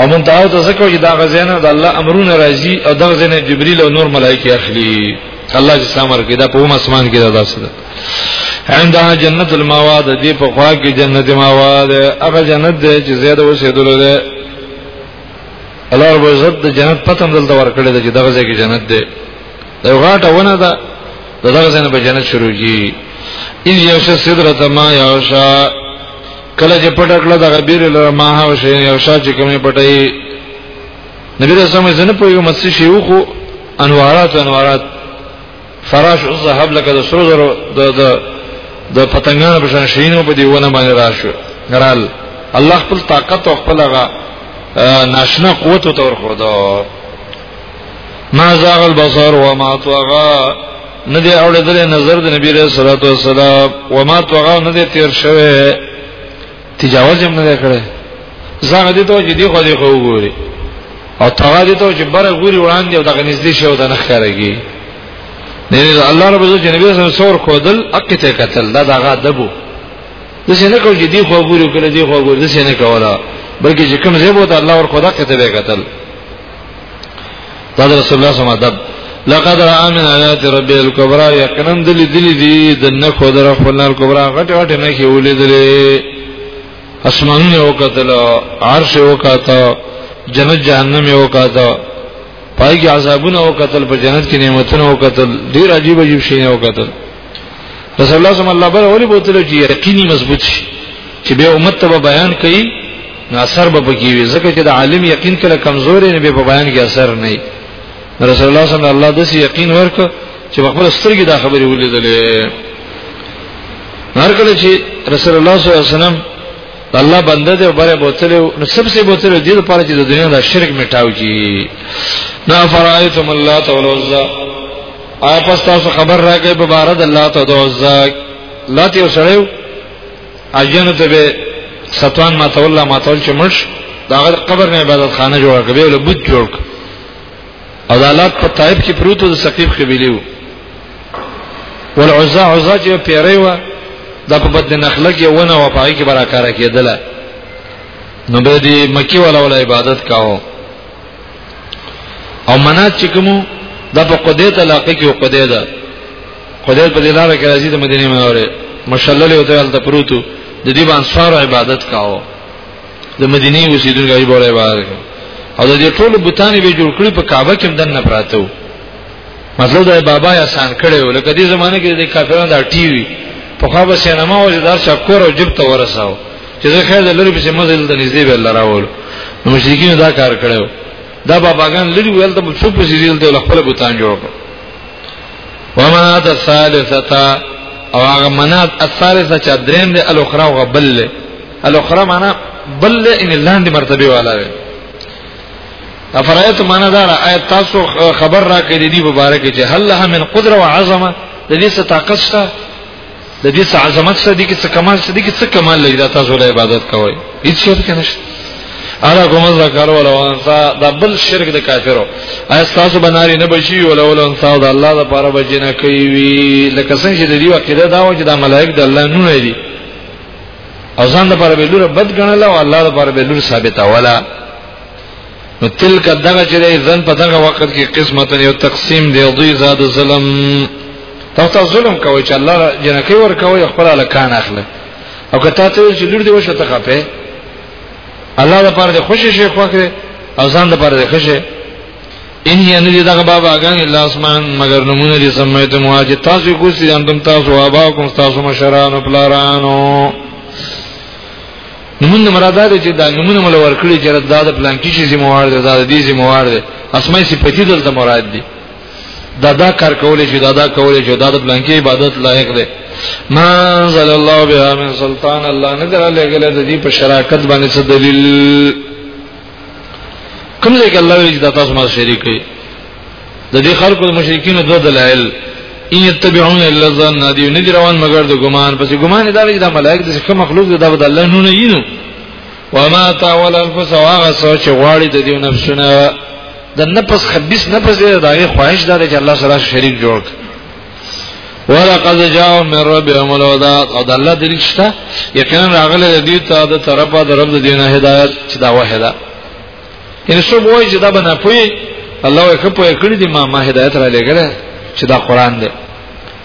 او مونږ داو ته ځکه چې دا غزنه د الله امرونه راځي او دا غزنه جبريل او نور ملائکه اخلي الله چې سامر کې دا په اوم اسمان کې دا داسې ده عندها جنت المواد دې په خوا کې جنت مواد هغه جنت دې چې زیاده وسېدل ده الله رب عزت د جنت پتم دلته ورکړي ده چې دغه ځای کې جنت ده دا غاټه ونه ده دغه ځای نه به جنت شروع کیږي ان یوش سدرت ما یوشا کله چې پټ کړه د غبیر لره ما هو شي یو شا چې کومه پټي نبی رسول الله زنه په یو مسجد شي خو انوارات انوارات فراش او ذهب لکه د سرو زرو د د د پتنګانو په شان شینو په دیونه باندې راشو نرال الله خپل طاقت او خپل غا ناشنا قوت او تور خو دا ما زاغ البصر وما طغى نه دی اوریدل نظر د نبی رسول الله صلوات والسلام و ما توغه نه دی تیر شوه تجاوز هم نه کړی زغه دي ته چې دی خو دی خو وګوري او توغه دي ته چې بره ګوري وړاندې او دغه نږدې شو د نه خیرږي نه الله رب عزت نبی سره سور کودل اکته قتل دا دغه دبو د څه نه کو چې دی خو ګوري کله دی خو ګوري د څه نه کولا بلکې چې کوم زیبو ته الله ور خدا کته به قتل دا رسول الله صلی الله علیه وسلم لقد را من آیات رب الکبرى یقینا دلی دلی دی د نه خو در خپل الکبرى غټ غټ نه کې ولیدلې اسمانونه وکتل عرش وکاته جنت جهنم وکاته پای کې عذابونه وکتل په جنت کې نعمتونه وکتل ډیر عجیب عجیب شی وکتل رسول الله صلی الله علیه وسلم بوتل چې یقیني مضبوط شي چې به امت ته بیان کوي نو اثر به پکې وي ځکه چې د عالم یقین کله کمزورې نه به بیان کې اثر نه وي رسول الله صلی الله علیه وسلم یقین ورک چې خپل سترګې دا خبرې ولیدلې هر کله چې رسول الله صلی الله علیه وسلم الله بنده دی بره بوتل نو سبسه بوتل دی لپاره چې د دنیا د شرک میټاو کی نا فرایتم الله تعالی آیا پس تاسو خبر راکې په بار د الله ته د عزا لاتی وسړیو اجنه ته به ستوان ما تولا ما تول چې مړ دا قبر نه عبادت خانه جوړ کړي له بوت جوړ کړي او د حالات په طائف کې پروتو د ثقيف قبيله وو والعزا عزا چې پیری و د په بد نخله کې ونه و پای کې براکاره کېدله نو به دې مکی ولا ولا عبادت کاوه او منات چې کومو دا په قدیت علاقه کې او قدیت ده قدیت په دلار کې راځي د مدینه منوره مشلل یو ته د پروتو د دې باندې سار عبادت کاوه د مدینه اوسیدونکو یې بوله عبادت کاوه او د دې ټول بوتانی به جوړ کړی په کعبه کې دنه پراته وو مطلب دا بابا یې آسان کړي و لکه دې زمانه کې د کافرانو د ټي وي په خوا به سینما او دار شکر او جب ته ورساو چې زه خیر د لری په مزل د نږدې به الله راول نو مشرکین دا کار کړو دا باباګان لری ویل ته څو په سیریل ته خپل بوتان جوړ کړ ومنات الثالثه او هغه منات الثالثه چې دریم دی الاخرى او بل الاخرى معنا بل ان لاندې مرتبه والا وي افرایت معنا دا آیت تاسو خبر را کړی دی مبارک چې هل لها من قدره و عظمه د دې څه طاقت شته د دې څه عظمت څه دي کې څه کمال څه دي کې څه کمال لري دا تاسو له عبادت کوي هیڅ شي کې نشته الا کوم ذکر ولا انسا دا بل شرک د کافرو ایا تاسو بناري نه بشي ولا ولا انسا د الله لپاره بچی نه کوي لکه څنګه چې د دې عقیده دا و چې د ملائک د الله نونه دي او ځان د پر بلور بد غنل او الله د پر بلور ثابت ولا نو تلک دغه چې ځن په دغه وخت کې قسمت یو تقسیم دی دوی زاد ظلم تاسو ظلم کوي چې الله جنکه ور کوي خپل الکان اخلي او که تاسو چې لور دی وشو ته خپه الله د پاره د خوشي شي خوخه او ځان د پاره د خوشي ان هي ان دي دغه بابا غان الله اسمان مگر نمونه دي سميت مواجه تاسو کو سي انتم تاسو ابا کوم تاسو مشرانو پلارانو نمونه مراده دي چې دا نمونه مل ورکړي چې دا د پلان کې شي زموږ ورده دا د دې زموږ ورده اسماء صفتی دلته مراد دي دا دا کار کولې چې دا دا کولې چې دا د بلانکې عبادت لایق دی ما انزل الله بها من سلطان الله نه درا لګل د دې په شراکت باندې څه دلیل کوم ځای کې الله وی دا تاسو ما شریک کړي د دې خلکو مشرکین دوه دلایل ان يتبعون الا الظن دی نه دی روان مگر د ګمان پس ګمان دا لري د ملائک د څخه مخلوق دا د الله نه نه یینو وما تاول الفس واغه سوچ غواړي د دې نفسونه د نفس خبيس نفس دې دغه خواهش ده چې الله سره شریک جوړ کړي ولقد جاء من ربهم الهدى او د الله دلیل شته یقینا راغله د دې ته د طرفه د رب د دینه هدایت چې دا وه ده ان څو وای چې دا بنا پوي الله یې خپل کړی دی ما ما هدایت را لګره چې دا قران دی